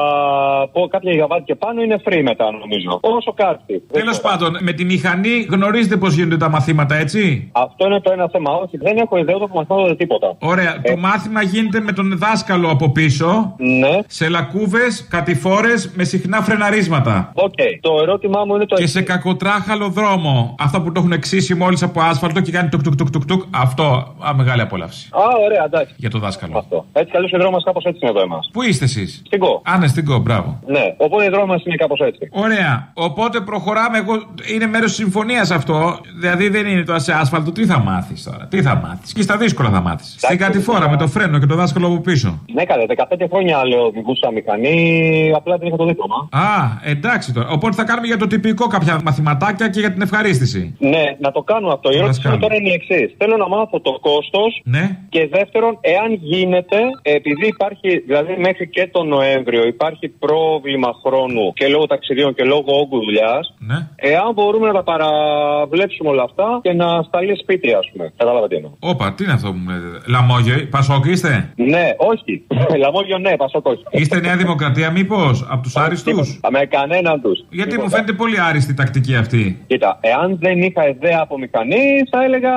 από κάποια γιγαβάτ και πάνω είναι free μετά, νομίζω. Όσο κάτι. Τέλος πάντων, με τη μηχανή γνωρίζετε πώς γίνονται τα μαθήματα, έτσι; Αυτό είναι το ένα θέμα. Όχι, δεν έχω ιδέα ούτε που μαθαίνω τίποτα. Ωραία. Το μάθημα γίνεται με τον δάσκαλο από πίσω. Ναι. Σε λακκούβες, κατηφόρες με συχνά φρεναρίσματα. Οκ. Το ερώτημά μου είναι το Και σε κακοτράχαλο δρόμο. Αυτό που το έχουν εξήσει μόλις από άσφαλτο και κάνει τουκ τουκ τουκ τουκ τουκ. Αυτό α, μεγάλη απόλαυση. Α, ωραία, εντάξει. Για το δάσκαλο. Αυτό. Έτσι καλώ οι δρόμοι μα κάπως έτσι είναι εδώ εμάς. Πού είστε εσείς; Στην Κο. Α, ναι, στην Κο, μπράβο. Ναι, οπότε οι δρόμοι μα είναι κάπως έτσι. Ωραία. Οπότε προχωράμε. Εγώ είναι μέρος της συμφωνίας αυτό. Δηλαδή δεν είναι τώρα σε άσφαλτο. Τι θα μάθεις τώρα. Τι θα μάθεις. Και στα δύσκολα θα μάθεις. Στην κατηφόρα με το φρένο και το δάσκαλο από πίσω. Ναι, καλά, 15 χρόνια λέω οδηγούσα μηχανή, απλά δεν είχα το δίπλωμα. Α, εντάξει τώρα. Οπότε θα κάνουμε για το τυπικό κάποια μαθηματάκια και για την ευχαρίστηση. Ναι, να το κάνω αυτό. Η Να ερώτηση το μου κάνουμε. τώρα είναι η εξής. Θέλω να μάθω το κόστος Ναι. και δεύτερον, εάν γίνεται, επειδή υπάρχει, δηλαδή μέχρι και τον Νοέμβριο υπάρχει πρόβλημα χρόνου και λόγω ταξιδίων και λόγω όγκου δουλειάς, Ναι. εάν μπορούμε να τα παραβλέψουμε όλα αυτά και να σταλεί σπίτι, ας πούμε. Κατάλαβα τι εννοώ. Όπα, τι είναι αυτό που μου λέτε. Λαμόγιο, Πασόκ είστε; Ναι, όχι. Λαμόγιο ναι, Πασόκ όχι. Είστε Νέα Δημοκρατία, μήπως, από τους άριστους; Με κανέναν τους. Γιατί μου φαίνεται πολύ άριστη η τακτική αυτή. Κοίτα, εάν δεν είχα ιδέα από μηχανή, θα έλεγα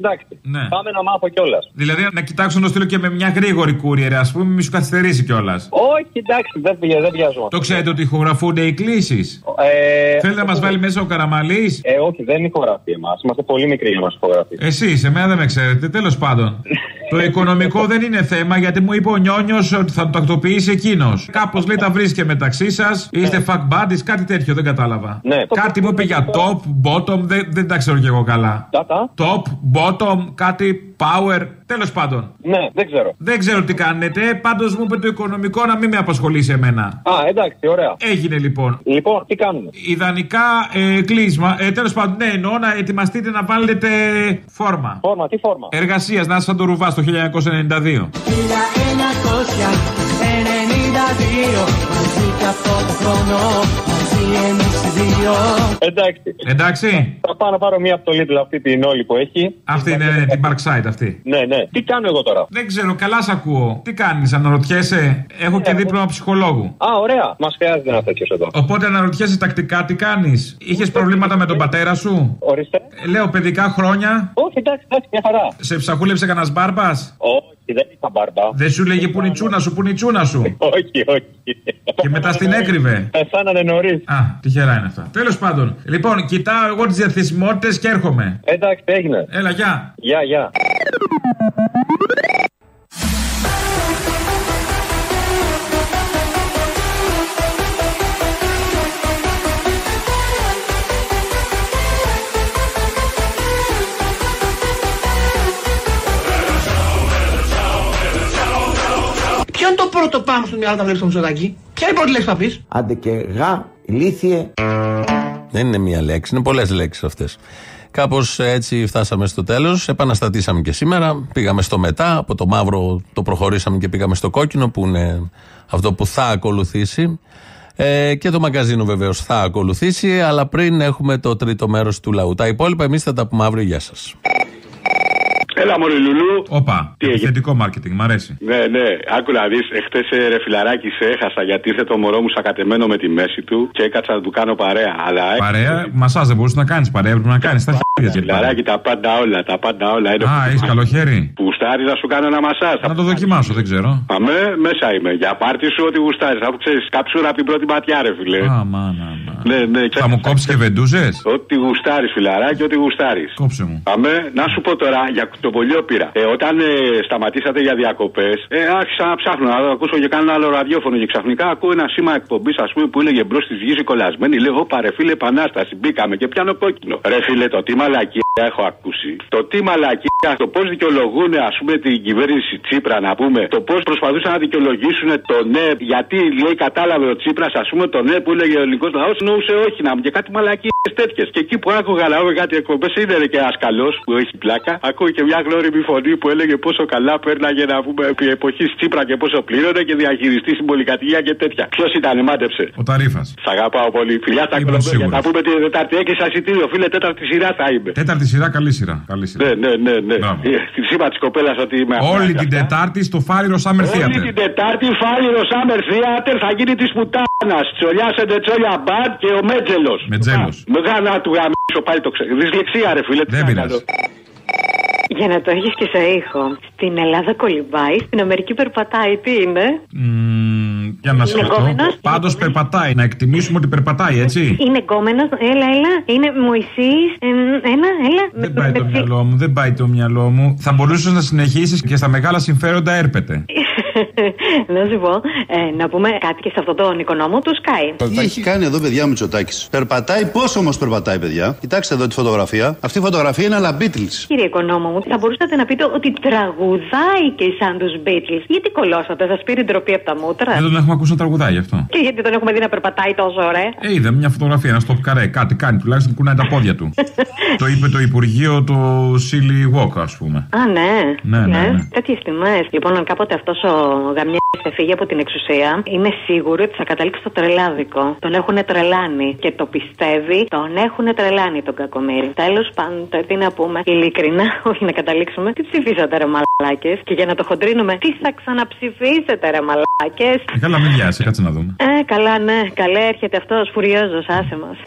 εντάξει. Ναι. Πάμε να μάθω κιόλας. Δηλαδή να κοιτάξω να το στείλω και με μια γρήγορη courier, ας πούμε, μη σου καθυστερήσει κιόλας. Όχι, εντάξει, δεν, πηγα- δεν βιάζομαι. Το ξέρετε ότι ηχογραφούνται οι κλήσεις; Ε, Θέλετε να μας βάλει μέσα ο Καραμαλής; Ε, όχι, δεν ηχογραφεί εμάς. Είμαστε πολύ μικροί για να μας ηχογραφεί. Εσείς, εμένα δεν με ξέρετε. Τέλος πάντων. το οικονομικό δεν είναι θέμα γιατί μου είπε ο Νιόνιος ότι θα το τακτοποιήσει εκείνος. Κάπως λέει τα βρίσκε μεταξύ σας. Είστε fuck buddies, κάτι τέτοιο δεν κατάλαβα. Ναι. Κάτι μου είπε για top, bottom, δεν, δεν τα ξέρω κι εγώ καλά. Τάτα. Top, bottom, κάτι power. Τέλος πάντων. Ναι, δεν ξέρω. Δεν ξέρω τι κάνετε. Πάντως μου είπε το οικονομικό να μην με απασχολήσει εμένα. Α, εντάξει, ωραία. Έγινε λοιπόν. Λοιπόν, τι κάνουμε; Ιδανικά ε, κλείσμα. Ε, Τέλος πάντων, ναι, εννοώ να ετοιμαστείτε να βάλετε φόρμα. Φόρμα, τι φόρμα; Εργασίας, να είσαι σαν το ρουβά το 1992. 1992 Μαζί κι αυτό το χρόνο Μαζί εμείς οι δύο Εντάξει. Εντάξει. Θα πάω να πάρω μία από το Lidl αυτή την όλη που έχει. Αυτή είναι ναι, την Parkside αυτή. Ναι, ναι. Τι κάνω εγώ τώρα; Δεν ξέρω, καλά σ' ακούω. Τι κάνεις, αναρωτιέσαι; Έχω και δίπλωμα ψυχολόγου. Α, ωραία. Μας χρειάζεται ένα τέτοιος εδώ. Οπότε αναρωτιέσαι τακτικά τι κάνεις; Είχες προβλήματα με τον πατέρα σου; Ορίστε. Ε, Λέω παιδικά χρόνια; Όχι, εντάξει, εντάξει, μια χαρά. Σε ψαχούλεψε κανένας μπάρμπας; Όχι, δεν είχα μπάρμπα. Δεν σου λέγε που είναι η τσούνα σου, που είναι η τσούνα σου. Όχι, όχι. Και μετά στην έκρυβε. Πεθάνανε νωρίς. Α, τυχερά είναι αυτά. Τέλος πάντων. Λοιπόν, κοιτάω εγώ τις διαθεσιμότητες και έρχομαι. Εντάξει, έγινε. Έλα, γεια. Γεια, γεια. Πρώτο πάνω στο μυαλό όταν βλέπεις το Μητσοτάκη. Ποια είναι η πρώτη λέξη που θα πεις. Άντε και γα, ηλίθιε. Δεν είναι μία λέξη, είναι πολλές λέξεις αυτές. Κάπως έτσι φτάσαμε στο τέλος. Επαναστατήσαμε και σήμερα. Πήγαμε στο μετά. Από το μαύρο το προχωρήσαμε και πήγαμε στο κόκκινο, που είναι αυτό που θα ακολουθήσει. Ε, και το μαγκαζίνο βεβαίως θα ακολουθήσει. Αλλά πριν έχουμε το τρίτο μέρος του λαού. Τα υπόλοιπα εμείς θα τα πούμε αύριο. Γεια σας. Έλα, Μωρή Λουλού. Όπα, Τι έγινε; επιθετικό μάρκετινγκ, μ' αρέσει. Ναι, ναι, άκου να δεις. Εχθές ρε φιλαράκι σε έχασα γιατί ήρθε το μωρό μου σακατεμένο με τη μέση του και έκατσα να του κάνω παρέα. Αλλά ε, Παρέα, μασάζ δεν μπορούσες να κάνεις παρέα, έπρεπε να κάνεις. Τα χέρια σου. Φιλαράκι, τα πάντα όλα, τα πάντα όλα. Είναι Α, έχεις καλό χέρι. Που γουστάρεις να σου κάνω ένα μασάζ. Να το δοκιμάσω, δεν ξέρω. Αμέ, μέσα είμαι. Για πάρτι σου ό,τι γουστάρεις. Αφού ξέρεις, κάψουρα από την πρώτη ματιά, ρε φιλέ. Α, μάνα, Ναι, ναι, Θα μου κόψεις και βεντούζες; Ό,τι γουστάρεις, φιλαράκι, ό,τι γουστάρεις. Κόψε μου. Αμέ, να σου πω τώρα για το πολιό πήρα. Ε, όταν ε, σταματήσατε για διακοπές, ε, άρχισα να ψάχνω να ακούσω και κάνω άλλο ραδιόφωνο και ξαφνικά ακούω ένα σήμα εκπομπής, ας πούμε, που έλεγε μπρος τη γης κολλασμένη. Λέω, Ωπα ρε φίλε, επανάσταση. Μπήκαμε και πιάνω κόκκινο. Ρε φίλε, το τι μαλακία έχω ακούσει. Το τι μαλακία, το πώς δικαιολογούν, ας πούμε, την κυβέρνηση Τσίπρα, να πούμε. Το πώς προσπαθούσαν να δικαιολογήσουν το ναι, γιατί λέει, κατάλαβε ο Τσίπρας, ας πούμε, το ναι που έλεγε ο ελληνικός λαός, νοούσε όχι να μου και κάτι μαλακίες τέτοιες. Και εκεί που άκουγα να πούμε κάτι εκπομπές, είναι και ένα καλό που έχει πλάκα. Ακούω και μια γνώριμη φωνή που έλεγε πόσο καλά πέρναγε να πούμε επί εποχής Τσίπρα και πόσο πλήρωνε και διαχειριστή στην πολυκατοικία και τέτοια. Ποιος ήταν, μάντεψε. Ο Ταρίφας. Σ' αγαπάω πολύ. Φιλιά στα Ήμουν κολομπέρια. σίγουρος. Θα πούμε τη Δετάρτη. Έχεις εισιτήριο, φίλε, τέταρτη σειρά θα είμαι. Τέταρτη σειρά, καλή σειρά. Καλή σειρά. Ναι, ναι, ναι. ναι. Ε, Τη είπα της κοπέλας ότι είμαι Όλη αγκάκια. την Τετάρτη στο Φάριρο Summer Όλη Theater. την Τετάρτη φάλιρο Summer Theater θα γίνει της πουτάνας. Τσολιά σε τσόλια μπαντ και ο Μέτζελος. Μετζέλος. Μεγάλα του γαμίσο πάλι το ξέρω. Δυσλεξία, ρε φίλε. τι Δεν να πειράζει. κάνω. Για να το έχεις και σε ήχο. Στην Ελλάδα κολυμπάει, στην Αμερική περπατάει. Τι είναι; Μμμ, Για να σκεφτώ. γκόμενος. Πάντως περπατάει. Να εκτιμήσουμε ότι περπατάει, έτσι. Είναι γκόμενο. Έλα, έλα. Είναι Μωυσής. Ένα, έλα. Δεν πάει το μυαλό μου, δεν πάει το μυαλό μου. Θα μπορούσες να συνεχίσεις και στα μεγάλα συμφέροντα έρπεται. να σου πω, ε, να πούμε κάτι και σε αυτόν τον οικονόμο του Sky. Τι έχει κάνει εδώ, παιδιά, Μητσοτάκης. Περπατάει, πώ όμως περπατάει, παιδιά; Κοιτάξτε εδώ τη φωτογραφία. Αυτή η φωτογραφία είναι αλλά Beatles. Κύριε οικονόμο μου, θα μπορούσατε να πείτε ότι τραγουδάει και σαν τους Beatles. Γιατί κολώσατε, σας πήρε ντροπή από τα μούτρα; Δεν τον έχουμε ακούσει να τραγουδάει γι' αυτό. Και γιατί τον έχουμε δει να περπατάει τόσο ωραία. Ε, είδα μια φωτογραφία, ένα stop καρέ. Κάτι κάνει, τουλάχιστον κουνάει τα πόδια του. το είπε το Υπουργείο το Silly Walk, ας πούμε. Α, ναι. Ναι, ναι, ναι. Τέτοιες τιμέ. Λοιπόν, αν κάποτε αυτός ο γαμιά φύγει από την εξουσία, είμαι σίγουρη ότι θα καταλήξει στο τρελάδικο. Τον έχουν τρελάνει και το πιστεύει, τον έχουν τρελάνει τον κακομίρι. Τέλος πάντων, τι να πούμε, ειλικρινά, όχι να καταλήξουμε, τι ψηφίσατε ρε μαλάκες; Και για να το χοντρίνουμε, τι θα ξαναψηφίσετε ρε μαλάκες; Ε, καλά, μην βιάσει, κάτσε να δούμε. Ε, καλά, ναι, καλέ έρχεται αυτός φουριόζος, άσε μας.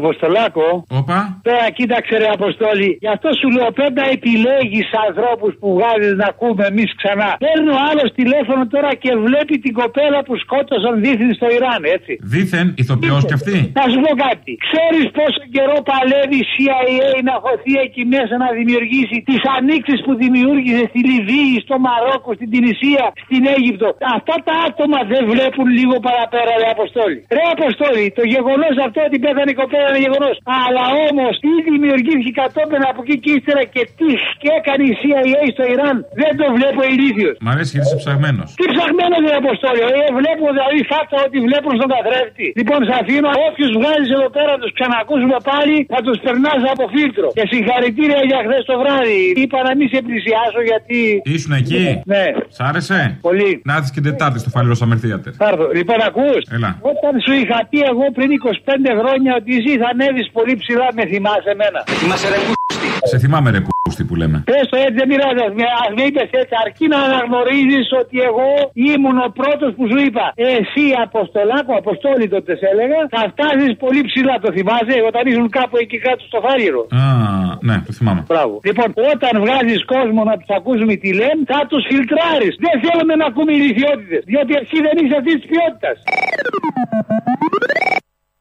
Αποστολάκο. Όπα. Τώρα κοίταξε ρε Αποστόλη. Γι' αυτό σου λέω πρέπει να επιλέγεις ανθρώπους που βγάζεις να ακούμε εμείς ξανά. Παίρνει ο άλλο τηλέφωνο τώρα και βλέπει την κοπέλα που σκότωσαν δίθεν στο Ιράν, έτσι. Δήθεν, ηθοποιός κι αυτή. Να σου πω κάτι. Ξέρεις πόσο καιρό παλεύει η CIA να χωθεί εκεί μέσα να δημιουργήσει τις ανοίξεις που δημιούργησε στη Λιβύη, στο Μαρόκο, στην Τινησία, στην Αίγυπτο. Αυτά τα άτομα δεν βλέπουν λίγο παραπέρα, ρε Αποστόλη. Ρε Αποστόλη, το γεγονός αυτό ότι πέθανε η κοπέλα είναι γεγονός. Αλλά όμως τι δημιουργήθηκε κατόπιν από εκεί και ύστερα και τι και έκανε η CIA στο Ιράν δεν το βλέπω ηλίθιος. Μ' αρέσει γιατί είσαι ψαγμένος. Τι ψαγμένο είναι Αποστόλη. Ε, βλέπω δηλαδή φάτσα ότι βλέπουν στον καθρέφτη. Λοιπόν, σε αφήνω όποιου βγάζεις εδώ πέρα τους ξανακούσουμε πάλι θα τους περνάς από φίλτρο. Και συγχαρητήρια για χθες το βράδυ. Είπα να μην σε πλησιάσω γιατί. Ήσουν εκεί; Ναι. Σ' άρεσε; Πολύ. Να έρθεις και Τετάρτη στο φαλήρο Σαμερθίατερ. Θα έρθω. Λοιπόν, ακούς. Έλα. Όταν σου είχα πει εγώ πριν 25 χρόνια ότι εσύ θα ανέβεις πολύ ψηλά, με θυμάσαι εμένα. Θυμάσαι ρε Σε θυμάμαι ρε πούστη που λέμε. Πες το έτσι, δεν πειράζει. Α με είπες έτσι, αρκεί να αναγνωρίζεις ότι εγώ ήμουν ο πρώτος που σου είπα. Εσύ, Αποστολάκο, Αποστόλη τότε σε έλεγα, θα φτάσεις πολύ ψηλά. Το θυμάσαι όταν ήσουν κάπου εκεί κάτω στο φάληρο. Α, ναι, το θυμάμαι. Μπράβο. Λοιπόν, όταν βγάζεις κόσμο να τους ακούσουμε τι λένε, θα τους φιλτράρεις. Δεν θέλουμε να ακούμε ηλικιότητες. Διότι εσύ δεν είσαι αυτής της ποιότητας.